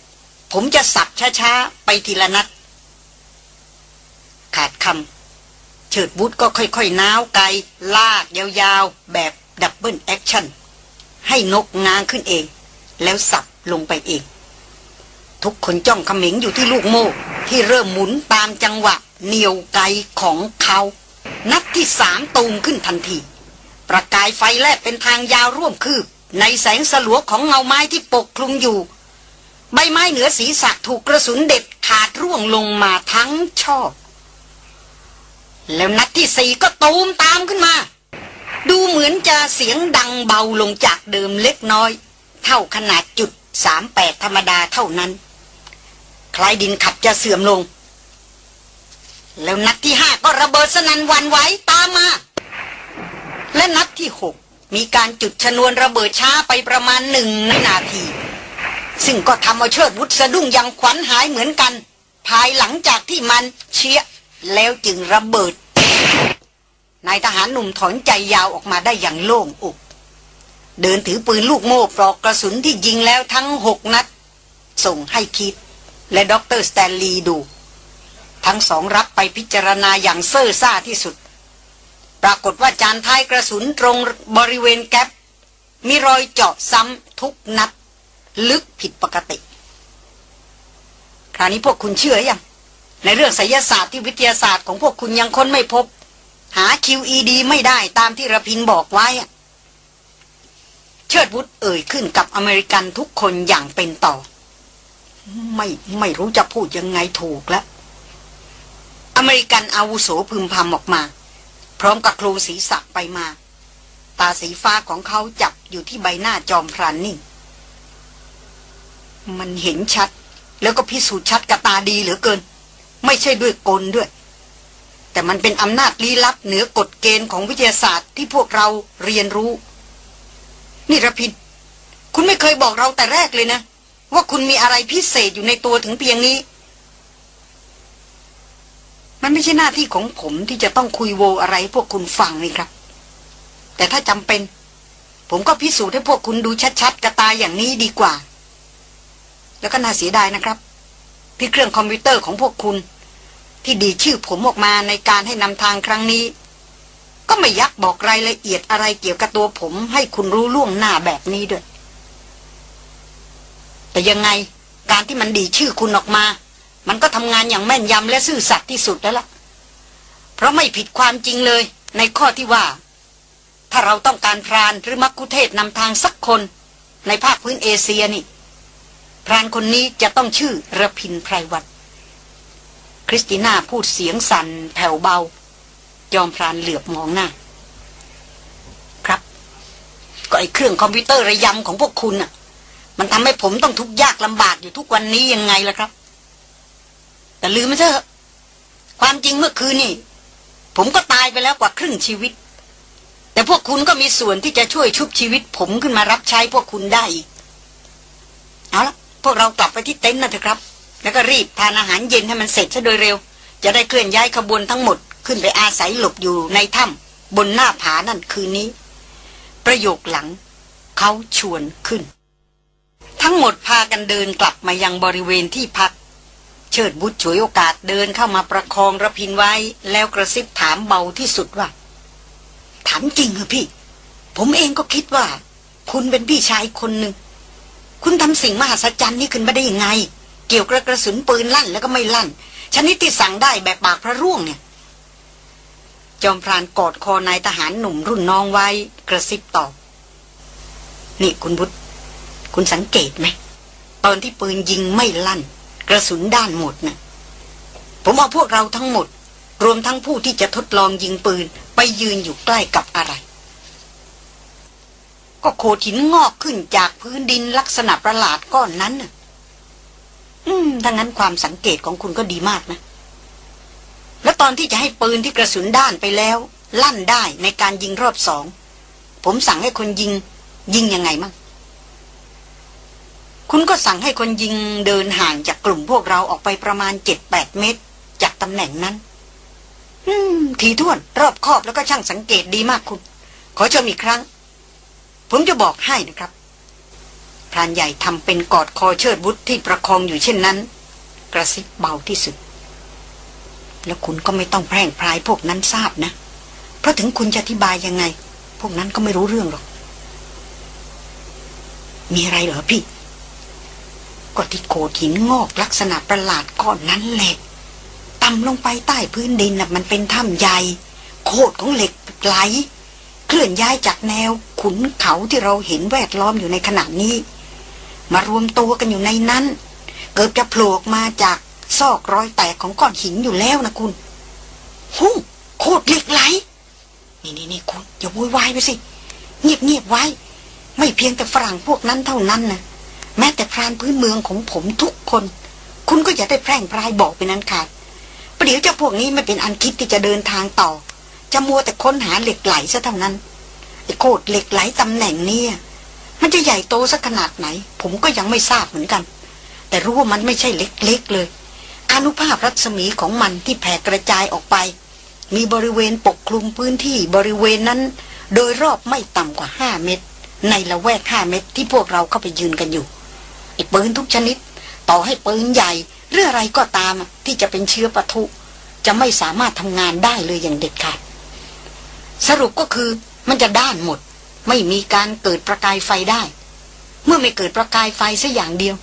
ผมจะสับช้าๆ ไปทีละนัด ขาดคำเฉิดบุตรก็ค่อยๆน้าวไกลากยาวๆ แบบ double action ให้นกงางขึ้นเอง แล้วสับลงไปเอง ทุกคนจ้องเขม็งอยู่ที่ลูกโม่ที่เริ่มหมุนตามจังหวะเหนี่ยวไกของเขา นัดที่สามตูมขึ้นทันที ประกายไฟแลบเป็นทางยาวร่วมคืบ ในแสงสลัวของเงาไม้ที่ปกคลุมอยู่ ใบไม้เหนือศีรษะถูกกระสุนเด็ดขาดร่วงลงมาทั้งช่อแล้วนัดที่สี่ก็ตูมตามขึ้นมา ดูเหมือนจะเสียงดังเบาลงจากเดิมเล็กน้อย เท่าขนาดจุดสามแปดธรรมดาเท่านั้น คล้ายดินขับจะเสื่อมลง แล้วนัดที่ห้าก็ระเบิดสนันวันไหวตามมา และนัดที่หกมีการจุดชนวนระเบิดช้าไปประมาณหนึ่งนาที ซึ่งก็ทำเอาเชิดวุธสะดุ้งอย่างขวัญหายเหมือนกัน ภายหลังจากที่มันเชียแล้วจึงระเบิด นายทหารหนุ่มถอนใจยาวออกมาได้อย่างโล่งอก เดินถือปืนลูกโม่ปลอกกระสุนที่ยิงแล้วทั้งหกนัด ส่งให้คิด และด็อกเตอร์สแตนลีย์ดู ทั้งสองรับไปพิจารณาอย่างเซ่อซ่าที่สุด ปรากฏว่าจานท้ายกระสุนตรงบริเวณแก๊ปมีรอยเจาะซ้ำทุกนัด ลึกผิดปกติ คราวนี้พวกคุณเชื่ออยัง ในเรื่องไสยศาสตร์ที่วิทยาศาสตร์ของพวกคุณยังค้นไม่พบ หา QED ไม่ได้ตามที่ระพินบอกไว้ เชิดวุฒเอ่ยขึ้นกับอเมริกันทุกคนอย่างเป็นต่อ ไม่ไม่รู้จะพูดยังไงถูกแล้ว อเมริกันอาวุโสพึมพำออกมา พร้อมกับโครงศีรษะไปมา ตาสีฟ้าของเขาจับอยู่ที่ใบหน้าจอมพรานนิ่ง มันเห็นชัด แล้วก็พิสูจน์ชัดกับตาดีเหลือเกิน ไม่ใช่ด้วยกลด้วย แต่มันเป็นอำนาจลี้ลับเหนือกฎเกณฑ์ของวิทยาศาสตร์ที่พวกเราเรียนรู้ นี่ระพิน คุณไม่เคยบอกเราแต่แรกเลยนะ ว่าคุณมีอะไรพิเศษอยู่ในตัวถึงเพียงนี้ มันไม่ใช่หน้าที่ของผมที่จะต้องคุยโวอะไรพวกคุณฟังนี่ครับ แต่ถ้าจำเป็น ผมก็พิสูจน์ให้พวกคุณดูชัดๆกระตายอย่างนี้ดีกว่า แล้วก็น่าเสียดายนะครับที่เครื่องคอมพิวเตอร์ของพวกคุณ ที่ดีชื่อผมออกมาในการให้นำทางครั้งนี้ ก็ไม่ยักบอกรายละเอียดอะไรเกี่ยวกับตัวผม ให้คุณรู้ล่วงหน้าแบบนี้ด้วย แต่ยังไงการที่มันดีชื่อคุณออกมา มันก็ทำงานอย่างแม่นยำและซื่อสัตย์ที่สุดแล้วล่ะ เพราะไม่ผิดความจริงเลย ในข้อที่ว่า ถ้าเราต้องการพรานหรือมักคุเทศนำทางสักคน ในภาคพื้นเอเชียนี่ พรานคนนี้จะต้องชื่อระพินไพรวัตคริสติน่าพูดเสียงสั่นแผ่วเบาจอมพรานเหลือบมองหน้า ครับ ก็ไอเครื่องคอมพิวเตอร์ระยำของพวกคุณน่ะ มันทำให้ผมต้องทุกข์ยากลำบากอยู่ทุกวันนี้ยังไงล่ะครับ แต่ลืมไม่เถอะ ความจริงเมื่อคืนนี่ ผมก็ตายไปแล้วกว่าครึ่งชีวิต แต่พวกคุณก็มีส่วนที่จะช่วยชุบชีวิต ผมขึ้นมารับใช้พวกคุณได้อีกเอาละพวกเรากลับไปที่เต็นท์นะเถอะครับ แล้วก็รีบทานอาหารเย็นให้มันเสร็จซะโดยเร็ว จะได้เคลื่อนย้ายขบวนทั้งหมด ขึ้นไปอาศัยหลบอยู่ในถ้ำบนหน้าผานั่นคืนนี้ ประโยคหลัง เขาชวนขึ้น ทั้งหมดพากันเดินกลับมายังบริเวณที่พัก เชิดบุตรฉวยโอกาสเดินเข้ามาประคองระพินไว้ แล้วกระซิบถามเบาที่สุดว่า ถามจริงเหรอพี่ ผมเองก็คิดว่า คุณเป็นพี่ชายคนหนึ่ง คุณทำสิ่งมหัศจรรย์นี้ขึ้นมาได้ยังไง เกี่ยวกับกระสุนปืนลั่นแล้วก็ไม่ลั่น ชนิดที่สั่งได้แบบปากพระร่วงเนี่ย จอมพรานกอดคอนายทหารหนุ่มรุ่นน้องไว้ กระซิบตอบ นี่คุณบุตร คุณสังเกตไหม ตอนที่ปืนยิงไม่ลั่น กระสุนด้านหมดนะ่ะผมเอาพวกเราทั้งหมด รวมทั้งผู้ที่จะทดลองยิงปืน ไปยืนอยู่ใกล้กับอะไร ก็โขดหินงอกขึ้นจากพื้นดินลักษณะประหลาดก้อนนั้นน่ะ อืมถ้างั้นความสังเกตของคุณก็ดีมากนะ แล้วตอนที่จะให้ปืนที่กระสุนด้านไปแล้ว ลั่นได้ในการยิงรอบสอง ผมสั่งให้คนยิง ยิงยังไงมั่ง คุณก็สั่งให้คนยิงเดินห่างจากกลุ่มพวกเราออกไปประมาณเจ็ดแปดเมตร จากตำแหน่งนั้น อืม ทีท่วนรอบคอบแล้วก็ช่างสังเกตดีมากคุณ ขอชมอีกครั้ง ผมจะบอกให้นะครับพรานใหญ่ทำเป็นกอดคอเชิดบุตรที่ประคองอยู่เช่นนั้น กระซิบเบาที่สุด แล้วคุณก็ไม่ต้องแพร่งพรายพวกนั้นทราบนะ เพราะถึงคุณจะอธิบายยังไง พวกนั้นก็ไม่รู้เรื่องหรอก มีอะไรเหรอพี่ ก็ที่โขดหินงอกลักษณะประหลาดก้อนนั้นแหละต่ำลงไปใต้พื้นดินน่ะมันเป็นถ้ำใหญ่ โคดของเหล็กไหล เคลื่อนย้ายจากแนวขุนเขาที่เราเห็นแวดล้อมอยู่ในขณะนี้ มารวมตัวกันอยู่ในนั้น เกิดจะโผล่มาจากซอกรอยแตกของก้อนหินอยู่แล้วนะคุณหุ้งโคตรเหล็กไหล นี่นี่นี่คุณอย่าโวยวายไปสิ เงียบเงียบไว้ ไม่เพียงแต่ฝรั่งพวกนั้นเท่านั้นนะ แม้แต่พรานพื้นเมืองของผมทุกคน คุณก็อย่าได้แพร่งพรายบอกเป็นนั้นขาดประเดี๋ยวเจ้าพวกนี้ไม่เป็นอันคิดที่จะเดินทางต่อ จะมัวแต่ค้นหาเหล็กไหลซะเท่านั้นไอ้โคตรเหล็กไหลตำแหน่งเนี้มันจะใหญ่โตสักขนาดไหน ผมก็ยังไม่ทราบเหมือนกัน แต่รู้ว่ามันไม่ใช่เล็กๆเลย อนุภาพรัศมีของมันที่แผ่กระจายออกไป มีบริเวณปกคลุมพื้นที่บริเวณนั้น โดยรอบไม่ต่ำกว่าห้าเมตร ในละแวกห้าเมตรที่พวกเราเข้าไปยืนกันอยู่ ไอ้ปืนทุกชนิด ต่อให้ปืนใหญ่หรืออะไรก็ตามที่จะเป็นเชื้อปะทุ จะไม่สามารถทำงานได้เลยอย่างเด็ดขาดสรุปก็คือมันจะด้านหมด ไม่มีการเกิดประกายไฟได้ เมื่อไม่เกิดประกายไฟสัอย่างเดียว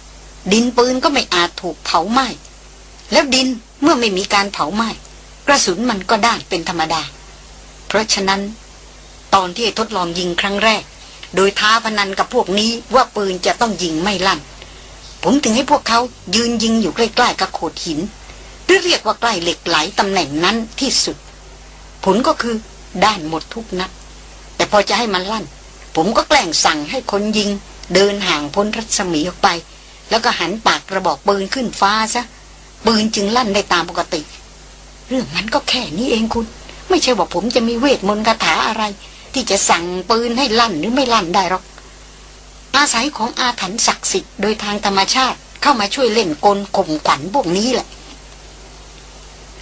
ดินปืนก็ไม่อาจถูกเผาไหม้แล้วดินเมื่อไม่มีการเผาไหม้กระสุนมันก็ด้านเป็นธรรมดา เพราะฉะนั้น ตอนที่ทดลองยิงครั้งแรก โดยท้าพนันกับพวกนี้ว่าปืนจะต้องยิงไม่ลั่น ผมถึงให้พวกเขายืนยิงอยู่ใกล้ๆกับโขดหิน หรือเรียกว่าใกล้เหล็กไหลตำแหน่งนั้นที่สุด ผลก็คือด้านหมดทุกนัด แต่พอจะให้มันลั่น ผมก็แกล้งสั่งให้คนยิง เดินห่างพ้นรัศมีออกไป แล้วก็หันปากกระบอกปืนขึ้นฟ้าซะปืนจึงลั่นได้ตามปกติ เรื่องมันก็แค่นี้เองคุณ ไม่ใช่ว่าผมจะมีเวทมนต์คาถาอะไร ที่จะสั่งปืนให้ลั่นหรือไม่ลั่นได้หรอก อาศัยของอาถรรพ์ศักดิ์สิทธิ์โดยทางธรรมชาติเข้ามาช่วยเล่นกลข่มขวัญพวกนี้แหละ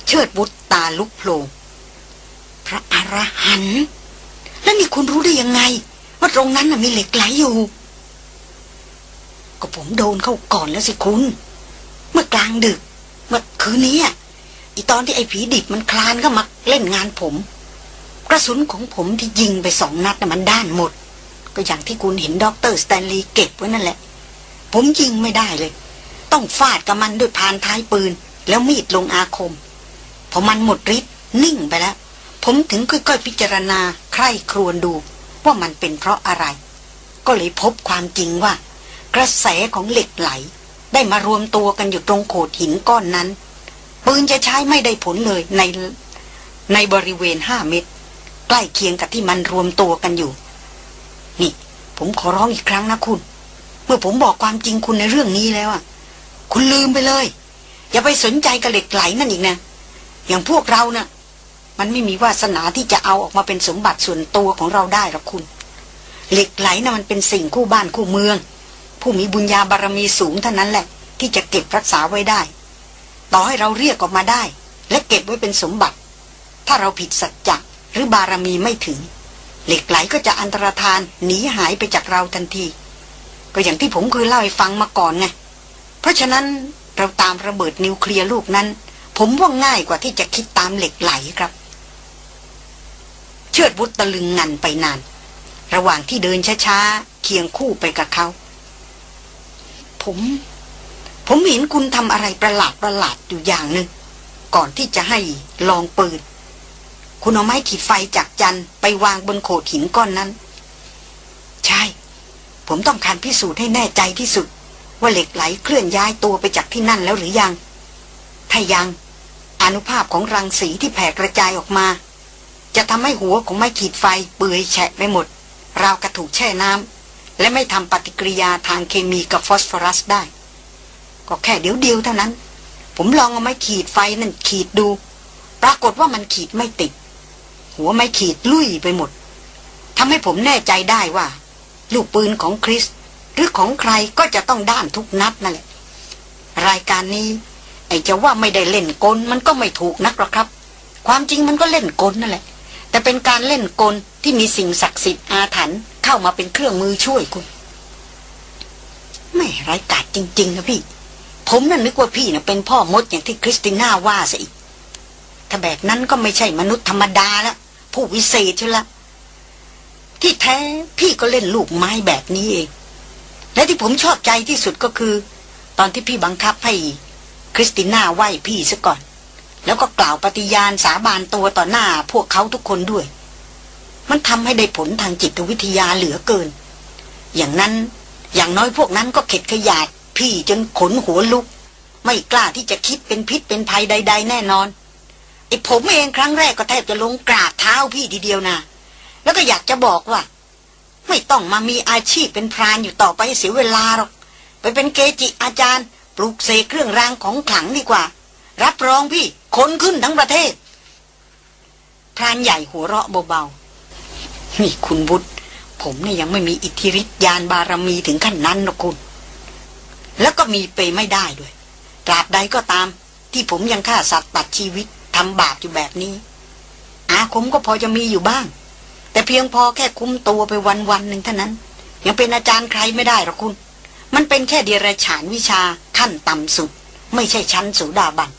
เชิดวุธตาลุกโพลง พระอรหันต์แล้วนี่คุณรู้ได้ยังไง ว่าตรงนั้นน่ะมีเหล็กไหลอยู่ ก็ผมโดนเข้าก่อนแล้วสิคุณ เมื่อกลางดึก เมื่อคืนนี้อีตอนที่ไอ้ผีดิบมันคลานเข้ามาเล่นงานผม กระสุนของผมที่ยิงไปสองนัดน่ะมันด้านหมด ก็อย่างที่คุณเห็นด็อกเตอร์สแตนลีย์เก็บไว้นั่นแหละ ผมยิงไม่ได้เลย ต้องฟาดกับมันด้วยพานท้ายปืน แล้วมีดลงอาคม พอมันหมดฤทธิ์นิ่งไปแล้ว ผมถึงค่อยๆพิจารณาใคร่ครวญดู ว่ามันเป็นเพราะอะไร ก็เลยพบความจริงว่า กระแสของเหล็กไหล ได้มารวมตัวกันอยู่ตรงโขดหินก้อนนั้น ปืนจะใช้ไม่ได้ผลเลยในในบริเวณห้าเมตร ใกล้เคียงกับที่มันรวมตัวกันอยู่ นี่ ผมขอร้องอีกครั้งนะคุณ เมื่อผมบอกความจริงคุณในเรื่องนี้แล้วอะ คุณลืมไปเลย อย่าไปสนใจกับเหล็กไหลนั่นอีกนะ อย่างพวกเรานะ่ะ มันไม่มีวาสนาที่จะเอาออกมาเป็นสมบัติส่วนตัวของเราได้หรอกคุณ เหล็กไหลนะ่ะมันเป็นสิ่งคู่บ้านคู่เมือง ผู้มีบุญญาบารมีสูงเท่านั้นแหละ ที่จะเก็บรักษาไว้ได้ ต่อให้เราเรียกออกมาได้ และเก็บไว้เป็นสมบัติ ถ้าเราผิดสัจจะหรือบารมีไม่ถึง เหล็กไหลก็จะอันตรธานหนีหายไปจากเราทันที ก็อย่างที่ผมเคยเล่าให้ฟังมาก่อนไง เพราะฉะนั้นเราตามระเบิดนิวเคลียร์ลูกนั้น ผมว่าง่ายกว่าที่จะคิดตามเหล็กไหลครับ เชิดบุตรตะลึงงันไปนาน ระหว่างที่เดินช้าๆเคียงคู่ไปกับเขา ผม ผมเห็นคุณทำอะไรประหลาดประหลาดอยู่อย่างหนึ่งก่อนที่จะให้ลองปืน คุณเอาไม้ขีดไฟจากจันไปวางบนโขดหินก้อนนั้น ใช่ ผมต้องการพิสูจน์ให้แน่ใจที่สุด ว่าเหล็กไหลเคลื่อนย้ายตัวไปจากที่นั่นแล้วหรือยัง ถ้ายัง อนุภาพของรังสีที่แผ่กระจายออกมา จะทำให้หัวของไม้ขีดไฟเปื่อยแฉะไปหมด ราวกระถูกแช่น้ำและไม่ทำปฏิกิริยาทางเคมีกับฟอสฟอรัสได้ ก็แค่เดี๋ยวเดียวเท่านั้น ผมลองเอาไม้ขีดไฟนั่นขีดดู ปรากฏว่ามันขีดไม่ติด หัวไม้ขีดลุยไปหมดทำให้ผมแน่ใจได้ว่า ลูกปืนของคริส หรือของใครก็จะต้องด้านทุกนัดนั่นแหละ รายการนี้ ไอ้จะว่าไม่ได้เล่นกลมันก็ไม่ถูกนักหรอกครับ ความจริงมันก็เล่นกลนั่นแหละ แต่เป็นการเล่นกลที่มีสิ่งศักดิ์สิทธิ์อาถรรพ์เข้ามาเป็นเครื่องมือช่วยคุณไม่ไร้กาดจริง ๆ นะพี่ ผมนั่นนึกว่าพี่นะเป็นพ่อมดอย่างที่คริสติน่าว่าซะอีกถ้าแบบนั้นก็ไม่ใช่มนุษย์ธรรมดาแล้ว ผู้วิเศษใช่ละ ที่แท้พี่ก็เล่นลูกไม้แบบนี้เอง และที่ผมชอบใจที่สุดก็คือ ตอนที่พี่บังคับให้คริสติน่าไหว้พี่ซะก่อน แล้วก็กล่าวปฏิญาณสาบานตัวต่อหน้าพวกเขาทุกคนด้วย มันทำให้ได้ผลทางจิตวิทยาเหลือเกิน อย่างนั้นอย่างน้อยพวกนั้นก็เข็ดขยาดพี่จนขนหัวลุก ไม่กล้าที่จะคิดเป็นพิษเป็นภัยใด ๆ แน่นอน ไอ้ผมเองครั้งแรกก็แทบจะลงกราบเท้าพี่ทีเดียวนะแล้วก็อยากจะบอกว่า ไม่ต้องมามีอาชีพเป็นพรานอยู่ต่อไปเสียเวลาหรอกไปเป็นเกจิอาจารย์ ปลูกเสกเครื่องรางของขลังดีกว่า รับรองพี่คนขึ้นทั้งประเทศพรานใหญ่หัวเราะเบาๆนี่คุณบุตรผมเนี่ยยังไม่มีอิทธิฤทธิยานบารมีถึงขั้นนั้นหรอกคุณ แล้วก็มีไปไม่ได้ด้วยตราบใดก็ตาม ที่ผมยังฆ่าสัตว์ตัดชีวิตำบาปอยู่แบบนี้ อาคมก็พอจะมีอยู่บ้าง แต่เพียงพอแค่คุ้มตัวไปวันวันหนึ่งเท่านั้น ยังเป็นอาจารย์ใครไม่ได้หรอกคุณ มันเป็นแค่เดรัจฉานวิชาขั้นต่ำสุด ไม่ใช่ชั้นสูดาบัน